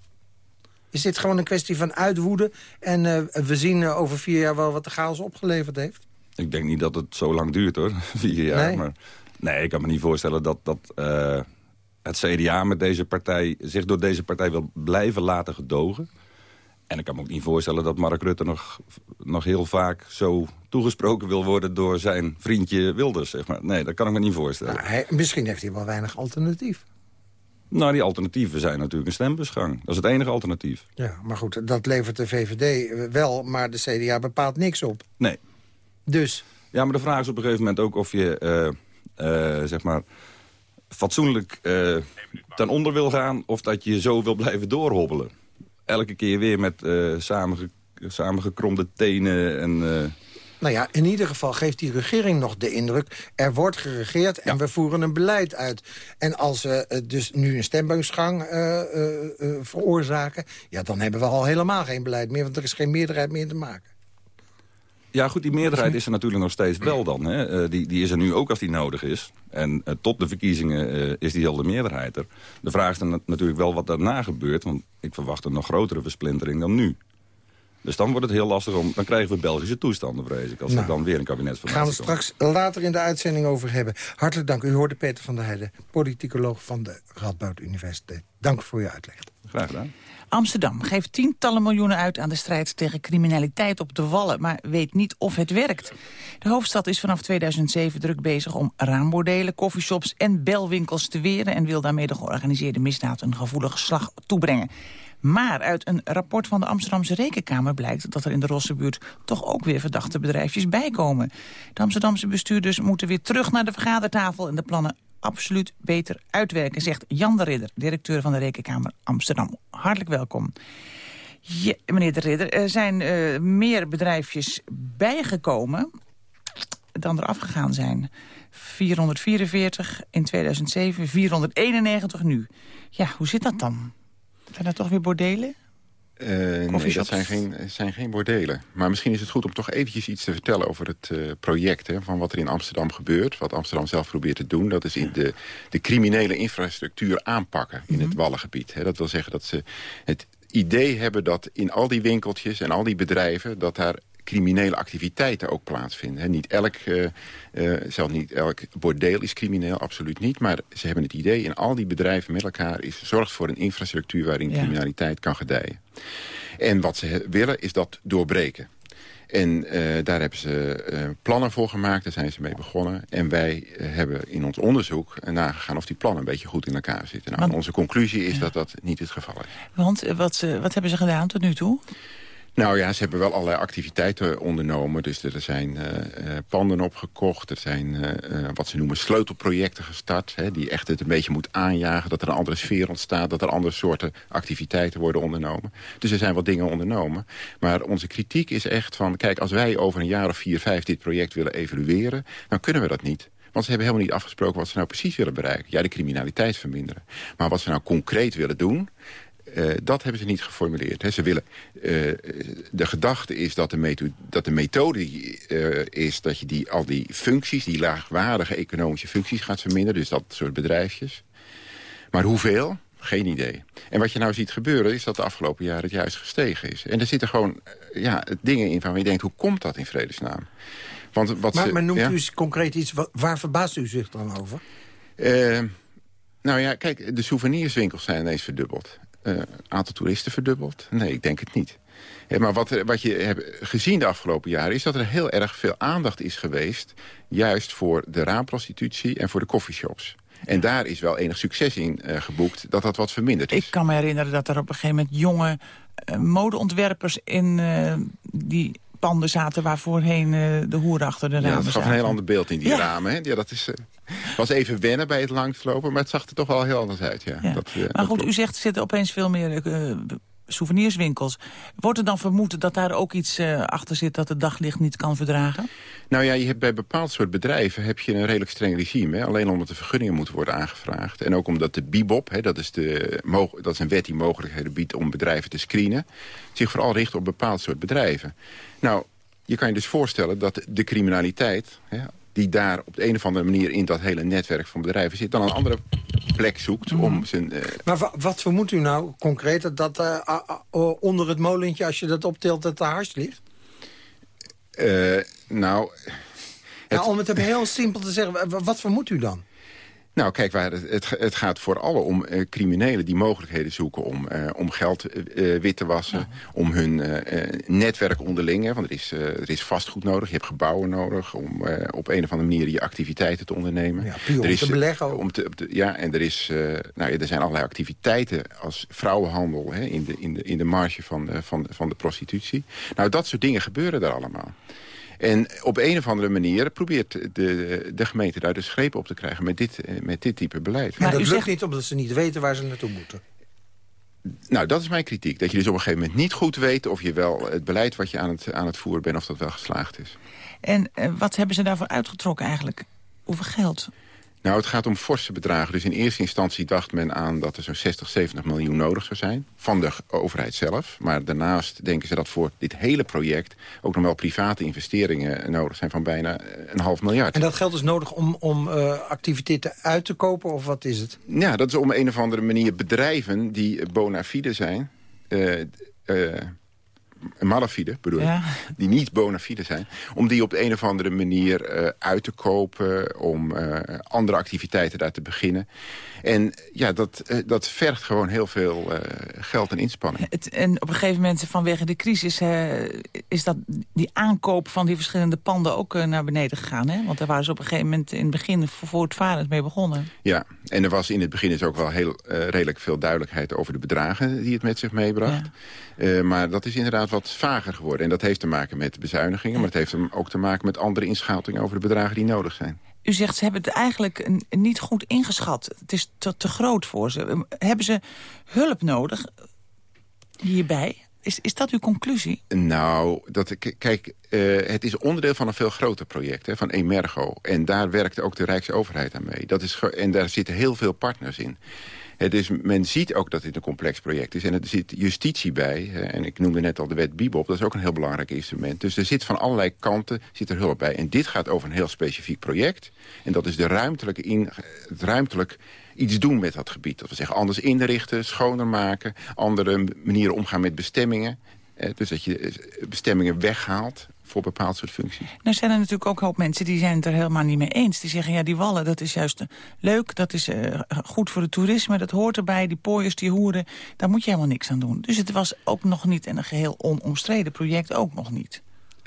Is dit gewoon een kwestie van uitwoeden... en eh, we zien eh, over vier jaar wel wat de chaos opgeleverd heeft? Ik denk niet dat het zo lang duurt hoor, vier jaar. Nee? Maar, nee, ik kan me niet voorstellen dat, dat het CDA met deze partij, zich door deze partij wil blijven laten gedogen. En ik kan me ook niet voorstellen dat Mark Rutte nog, nog heel vaak zo toegesproken wil worden door zijn vriendje Wilders. Zeg maar. Nee, dat kan ik me niet voorstellen. Nou, hij- misschien heeft hij wel weinig alternatief. Nou, die alternatieven zijn natuurlijk een stembusgang. Dat is het enige alternatief. Ja, maar goed, dat levert de VVD wel, maar de CDA bepaalt niks op. Nee. Dus? Ja, maar de vraag is op een gegeven moment ook of je, eh, eh, zeg maar, fatsoenlijk eh, ten onder wil gaan... of dat je zo wil blijven doorhobbelen. Elke keer weer met eh, samenge, samengekromde tenen en... eh, Nou ja, in ieder geval geeft die regering nog de indruk... er wordt geregeerd en we voeren een beleid uit. En als we eh, dus nu een stembusgang veroorzaken... ja, dan hebben we al helemaal geen beleid meer... want er is geen meerderheid meer te maken. Ja, goed, die meerderheid is er natuurlijk nog steeds wel dan. Hè. Eh, die, die is er nu ook als die nodig is. En eh, tot de verkiezingen eh, is die hele meerderheid er. De vraag is dan nat- natuurlijk wel wat daarna gebeurt. Want ik verwacht een nog grotere versplintering dan nu. Dus dan wordt het heel lastig om... Dan krijgen we Belgische toestanden, vrees ik. Als Nou, er dan weer een kabinet Daar gaan we straks later in de uitzending over hebben. Hartelijk dank. U hoorde Peter van der Heijden, politicoloog van de Radboud Universiteit. Dank voor uw uitleg. Graag gedaan. Amsterdam geeft tientallen miljoenen uit aan de strijd tegen criminaliteit op de Wallen, maar weet niet of het werkt. De hoofdstad is vanaf 2007 druk bezig om raambordelen, coffeeshops en belwinkels te weren en wil daarmee de georganiseerde misdaad een gevoelige slag toebrengen. Maar uit een rapport van de Amsterdamse Rekenkamer blijkt dat er in de Rossenbuurt toch ook weer verdachte bedrijfjes bijkomen. De Amsterdamse bestuurders moeten weer terug naar de vergadertafel en de plannen absoluut beter uitwerken, zegt Jan de Ridder, directeur van de Rekenkamer Amsterdam. Hartelijk welkom. Meneer de Ridder, er zijn uh, meer bedrijfjes bijgekomen dan er afgegaan zijn. 444 in 2007, 491 nu. Ja, hoe zit dat dan? Zijn dat toch weer bordelen? Uh, nee, dat zijn geen, zijn geen bordelen. Maar misschien is het goed om toch eventjes iets te vertellen over het uh, project. Hè, van wat er in Amsterdam gebeurt. Wat Amsterdam zelf probeert te doen. Dat is in de, de criminele infrastructuur aanpakken in het Wallengebied. Hè. Dat wil zeggen dat ze het idee hebben dat in al die winkeltjes en al die bedrijven... dat daar criminele activiteiten ook plaatsvinden. niet elk, uh, uh, zelfs niet elk bordeel is crimineel, absoluut niet. Maar ze hebben het idee, in al die bedrijven met elkaar... is zorgt voor een infrastructuur waarin ja. criminaliteit kan gedijen. En wat ze willen is dat doorbreken. En uh, daar hebben ze uh, plannen voor gemaakt, daar zijn ze mee begonnen. En wij uh, hebben in ons onderzoek nagegaan of die plannen een beetje goed in elkaar zitten. Nou, Want, onze conclusie is ja. dat dat niet het geval is. Want wat, wat hebben ze gedaan tot nu toe? Nou ja, ze hebben wel allerlei activiteiten ondernomen. Dus er zijn uh, panden opgekocht. Er zijn uh, wat ze noemen sleutelprojecten gestart. Hè, die echt het een beetje moet aanjagen. Dat er een andere sfeer ontstaat. Dat er andere soorten activiteiten worden ondernomen. Dus er zijn wat dingen ondernomen. Maar onze kritiek is echt van... Kijk, als wij over een jaar of vier, vijf dit project willen evalueren... dan kunnen we dat niet. Want ze hebben helemaal niet afgesproken wat ze nou precies willen bereiken. Ja, de criminaliteit verminderen. Maar wat ze nou concreet willen doen... Uh, dat hebben ze niet geformuleerd. He, ze willen, uh, de gedachte is dat de methode, dat de methode uh, is dat je die, al die functies, die laagwaardige economische functies gaat verminderen. Dus dat soort bedrijfjes. Maar hoeveel? Geen idee. En wat je nou ziet gebeuren is dat de afgelopen jaren het juist gestegen is. En er zitten gewoon ja, dingen in van je denkt, hoe komt dat in vredesnaam? Want wat maar, ze, maar noemt ja? u eens concreet iets, waar verbaast u zich dan over? nou ja, kijk, de souvenirswinkels zijn ineens verdubbeld uh, aantal toeristen verdubbeld? Nee, ik denk het niet. Maar wat, wat je hebt gezien de afgelopen jaren... is dat er heel erg veel aandacht is geweest... juist voor de raamprostitutie en voor de coffeeshops. En daar is wel enig succes in uh, geboekt dat dat wat verminderd is. Ik kan me herinneren dat er op een gegeven moment jonge uh, modeontwerpers... in die panden zaten waar voorheen de hoeren achter de ramen Ja, dat gaf een heel ander beeld in die ja. ramen. Hè? Ja, dat is, was even wennen bij het langslopen, maar het zag er toch wel heel anders uit. Ja. ja. Dat, uh, maar goed, u zegt er zitten opeens veel meer souvenirswinkels. Wordt er dan vermoed dat daar ook iets uh, achter zit dat het daglicht niet kan verdragen? Nou ja, je hebt bij bepaald soort bedrijven heb je een redelijk streng regime. Hè? Alleen omdat de vergunningen moeten worden aangevraagd. En ook omdat de BIBOP, hè, dat, is de, dat is een wet die mogelijkheden biedt om bedrijven te screenen... zich vooral richt op bepaald soort bedrijven. Nou, je kan je dus voorstellen dat de criminaliteit... Hè, die daar op de een of andere manier in dat hele netwerk van bedrijven zit... dan een andere plek zoekt Mhm. om zijn... Uh... Maar wat vermoedt u nou concreet? Dat uh, onder het molentje, als je dat optilt, dat de hars ligt? Uh, nou... Het... Nou, om het heel simpel te zeggen, wat vermoedt u dan? Nou, kijk, waar het, het, gaat vooral om uh, criminelen die mogelijkheden zoeken om, uh, om geld uh, wit te wassen. Ja. Om hun netwerk onderling. Hè, want er is, er is vastgoed nodig, je hebt gebouwen nodig om op een of andere manier je activiteiten te ondernemen. Ja, puur om er is, te beleggen. Om te, ja, en er, is, nou, er zijn allerlei activiteiten als vrouwenhandel hè, in, de, in, de, in de marge van de, van, van de prostitutie. Nou, dat soort dingen gebeuren daar allemaal. En op een of andere manier probeert de, de gemeente daar dus greep op te krijgen met dit, met dit type beleid. Maar dat lukt zegt... niet omdat ze niet weten waar ze naartoe moeten. Nou, dat is mijn kritiek. Dat je dus op een gegeven moment niet goed weet... of je wel het beleid wat je aan het, aan het voeren bent, of dat wel geslaagd is. En uh, wat hebben ze daarvoor uitgetrokken eigenlijk? Hoeveel geld? Nou, het gaat om forse bedragen. Dus in eerste instantie dacht men aan dat er zo'n 60, 70 miljoen nodig zou zijn. Van de overheid zelf. Maar daarnaast denken ze dat voor dit hele project... ook nog wel private investeringen nodig zijn van bijna een half miljard. En dat geld is nodig om, om uh, activiteiten uit te kopen? Of wat is het? Ja, dat is om een of andere manier bedrijven die bona fide zijn... Uh, uh, malafide, bedoel Ja. ik, die niet bona fide zijn... om die op de een of andere manier eh, uit te kopen... om eh, andere activiteiten daar te beginnen. En ja, dat, eh, dat vergt gewoon heel veel geld en inspanning. Het, en op een gegeven moment vanwege de crisis is dat die aankoop van die verschillende panden ook naar beneden gegaan. Hè? Want daar waren ze op een gegeven moment in het begin voortvarend mee begonnen. Ja, en er was in het begin is ook wel heel redelijk veel duidelijkheid over de bedragen die het met zich meebracht. Maar dat is inderdaad wat vager geworden. En dat heeft te maken met bezuinigingen, maar het heeft hem ook te maken met andere inschatingen over de bedragen die nodig zijn. U zegt ze hebben het eigenlijk niet goed ingeschat. Het is te, te groot voor ze. Hebben ze hulp nodig hierbij? Is, is dat uw conclusie? Nou, dat, kijk, eh, het is onderdeel van een veel groter project, hè, van Emergo. En daar werkt ook de Rijksoverheid aan mee. Dat is en daar zitten heel veel partners in. Het is, men ziet ook dat dit een complex project is. En er zit justitie bij. En ik noemde net al de wet Bibop. Dat is ook een heel belangrijk instrument. Dus er zit van allerlei kanten zit er hulp bij. En dit gaat over een heel specifiek project. En dat is de ruimtelijke in, het ruimtelijk iets doen met dat gebied. Dat we zeggen anders inrichten, schoner maken. Andere manieren omgaan met bestemmingen. Dus dat je eh, bestemmingen weghaalt voor bepaald soort functies. Nou zijn er natuurlijk ook een hoop mensen die zijn het er helemaal niet mee eens. Die zeggen, ja, die wallen, dat is juist eh, leuk, dat is eh, goed voor het toerisme, dat hoort erbij, die pooiers, die hoeren, daar moet je helemaal niks aan doen. Dus het was ook nog niet, en een geheel onomstreden project ook nog niet.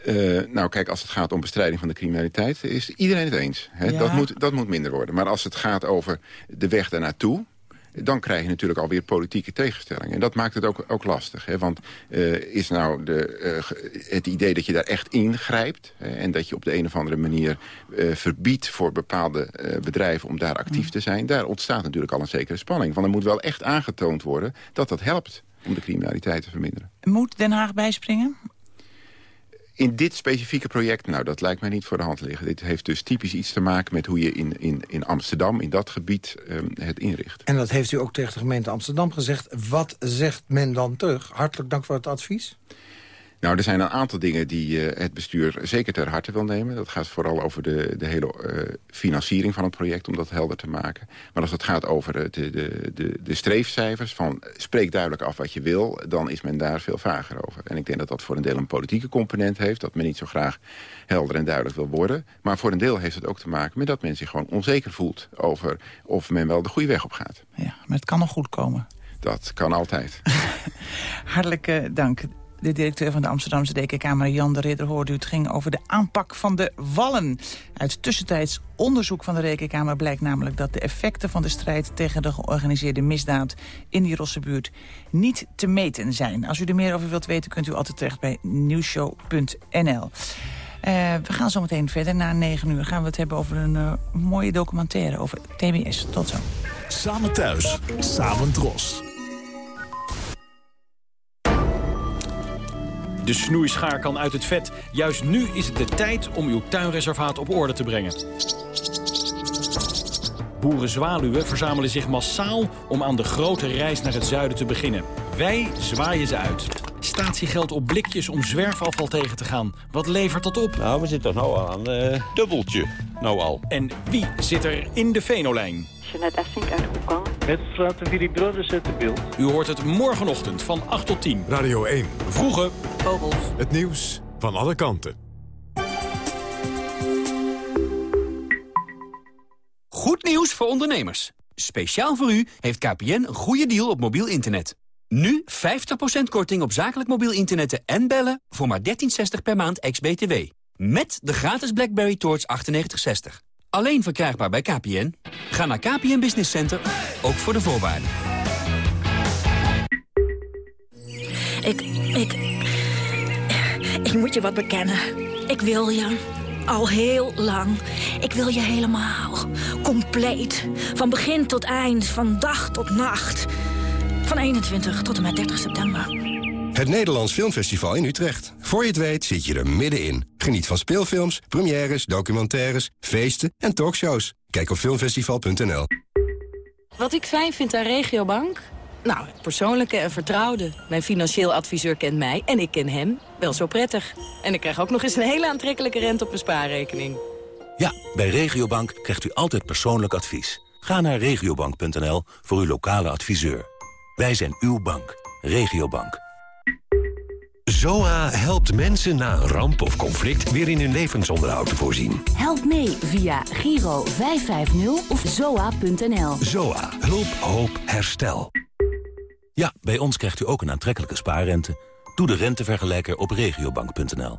Eh, nou, kijk, als het gaat om bestrijding van de criminaliteit... is iedereen het eens. Hè? Ja. Dat, moet, dat moet minder worden. Maar als het gaat over de weg daarnaartoe... dan krijg je natuurlijk alweer politieke tegenstellingen. En dat maakt het ook, ook lastig. Hè? Want eh, is nou de, eh, het idee dat je daar echt ingrijpt... Hè? en dat je op de een of andere manier eh, verbiedt... voor bepaalde bedrijven om daar actief te zijn... daar ontstaat natuurlijk al een zekere spanning. Want er moet wel echt aangetoond worden dat dat helpt... om de criminaliteit te verminderen. Moet Den Haag bijspringen? In dit specifieke project, nou, dat lijkt mij niet voor de hand liggen. Dit heeft dus typisch iets te maken met hoe je in, in, in Amsterdam, in dat gebied, ehm, het inricht. En dat heeft u ook tegen de gemeente Amsterdam gezegd. Wat zegt men dan terug? Hartelijk dank voor het advies. Nou, er zijn een aantal dingen die eh, het bestuur zeker ter harte wil nemen. Dat gaat vooral over de, de hele eh, financiering van het project, om dat helder te maken. Maar als het gaat over eh, de, de, de, de streefcijfers, van spreek duidelijk af wat je wil, dan is men daar veel vager over. En ik denk dat dat voor een deel een politieke component heeft, dat men niet zo graag helder en duidelijk wil worden. Maar voor een deel heeft het ook te maken met dat men zich gewoon onzeker voelt over of men wel de goede weg op gaat. Ja, maar het kan nog goed komen. Dat kan altijd. Hartelijk dank. De directeur van de Amsterdamse Rekenkamer, Jan de Ridder, hoorde u. Het ging over de aanpak van de wallen. Uit tussentijds onderzoek van de Rekenkamer blijkt namelijk dat de effecten van de strijd tegen de georganiseerde misdaad in die Rossenbuurt niet te meten zijn. Als u er meer over wilt weten, kunt u altijd terecht bij nieuwshow.nl. Eh, we gaan zo meteen verder. Na negen uur gaan we het hebben over een eh, mooie documentaire over TBS. Tot zo. Samen thuis, samen dros. De snoeischaar kan uit het vet. Juist nu is het de tijd om uw tuinreservaat op orde te brengen. Boerenzwaluwen verzamelen zich massaal om aan de grote reis naar het zuiden te beginnen. Wij zwaaien ze uit. Statiegeld op blikjes om zwerfafval tegen te gaan. Wat levert dat op? Nou, we zitten nou al aan eh dubbeltje. Nou al. En wie zit er in de Venolijn? Jeanette Essink uit Hoekan. Met Philippe Brothers het beeld. U hoort het morgenochtend van 8 tot 10. Radio 1. Vroege Vogels. Het nieuws van alle kanten. Goed nieuws voor ondernemers. Speciaal voor u heeft KPN een goede deal op mobiel internet. Nu 50% korting op zakelijk mobiel internetten en bellen voor maar 13,60 per maand ex-BTW. Met de gratis BlackBerry Torch 9860. Alleen verkrijgbaar bij KPN. Ga naar KPN Business Center, ook voor de voorwaarden. Ik, ik, ik moet je wat bekennen. Ik wil je. Al heel lang. Ik wil je helemaal. Compleet. Van begin tot eind. Van dag tot nacht. Van 21 tot en met 30 september. Het Nederlands Filmfestival in Utrecht. Voor je het weet zit je er middenin. Geniet van speelfilms, premières, documentaires, feesten en talkshows. Kijk op filmfestival.nl. Wat ik fijn vind aan Regiobank? Nou, persoonlijke en vertrouwde. Mijn financieel adviseur kent mij en ik ken hem wel zo prettig. En ik krijg ook nog eens een hele aantrekkelijke rente op mijn spaarrekening. Ja, bij Regiobank krijgt u altijd persoonlijk advies. Ga naar regiobank.nl voor uw lokale adviseur. Wij zijn uw bank. Regiobank. ZOA helpt mensen na een ramp of conflict weer in hun levensonderhoud te voorzien. Help mee via Giro 550 of zoa.nl. ZOA. Hulp, hoop, herstel. Ja, bij ons krijgt u ook een aantrekkelijke spaarrente. Doe de rentevergelijker op regiobank.nl.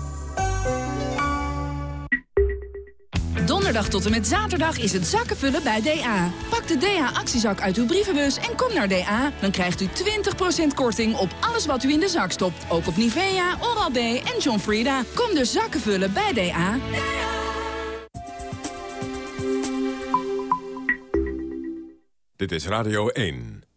Donderdag tot en met zaterdag is het zakkenvullen bij DA. Pak de DA-actiezak uit uw brievenbus en kom naar DA. Dan krijgt u 20% korting op alles wat u in de zak stopt. Ook op Nivea, Oral-B en John Frieda. Kom dus zakkenvullen bij DA. Dit is Radio 1.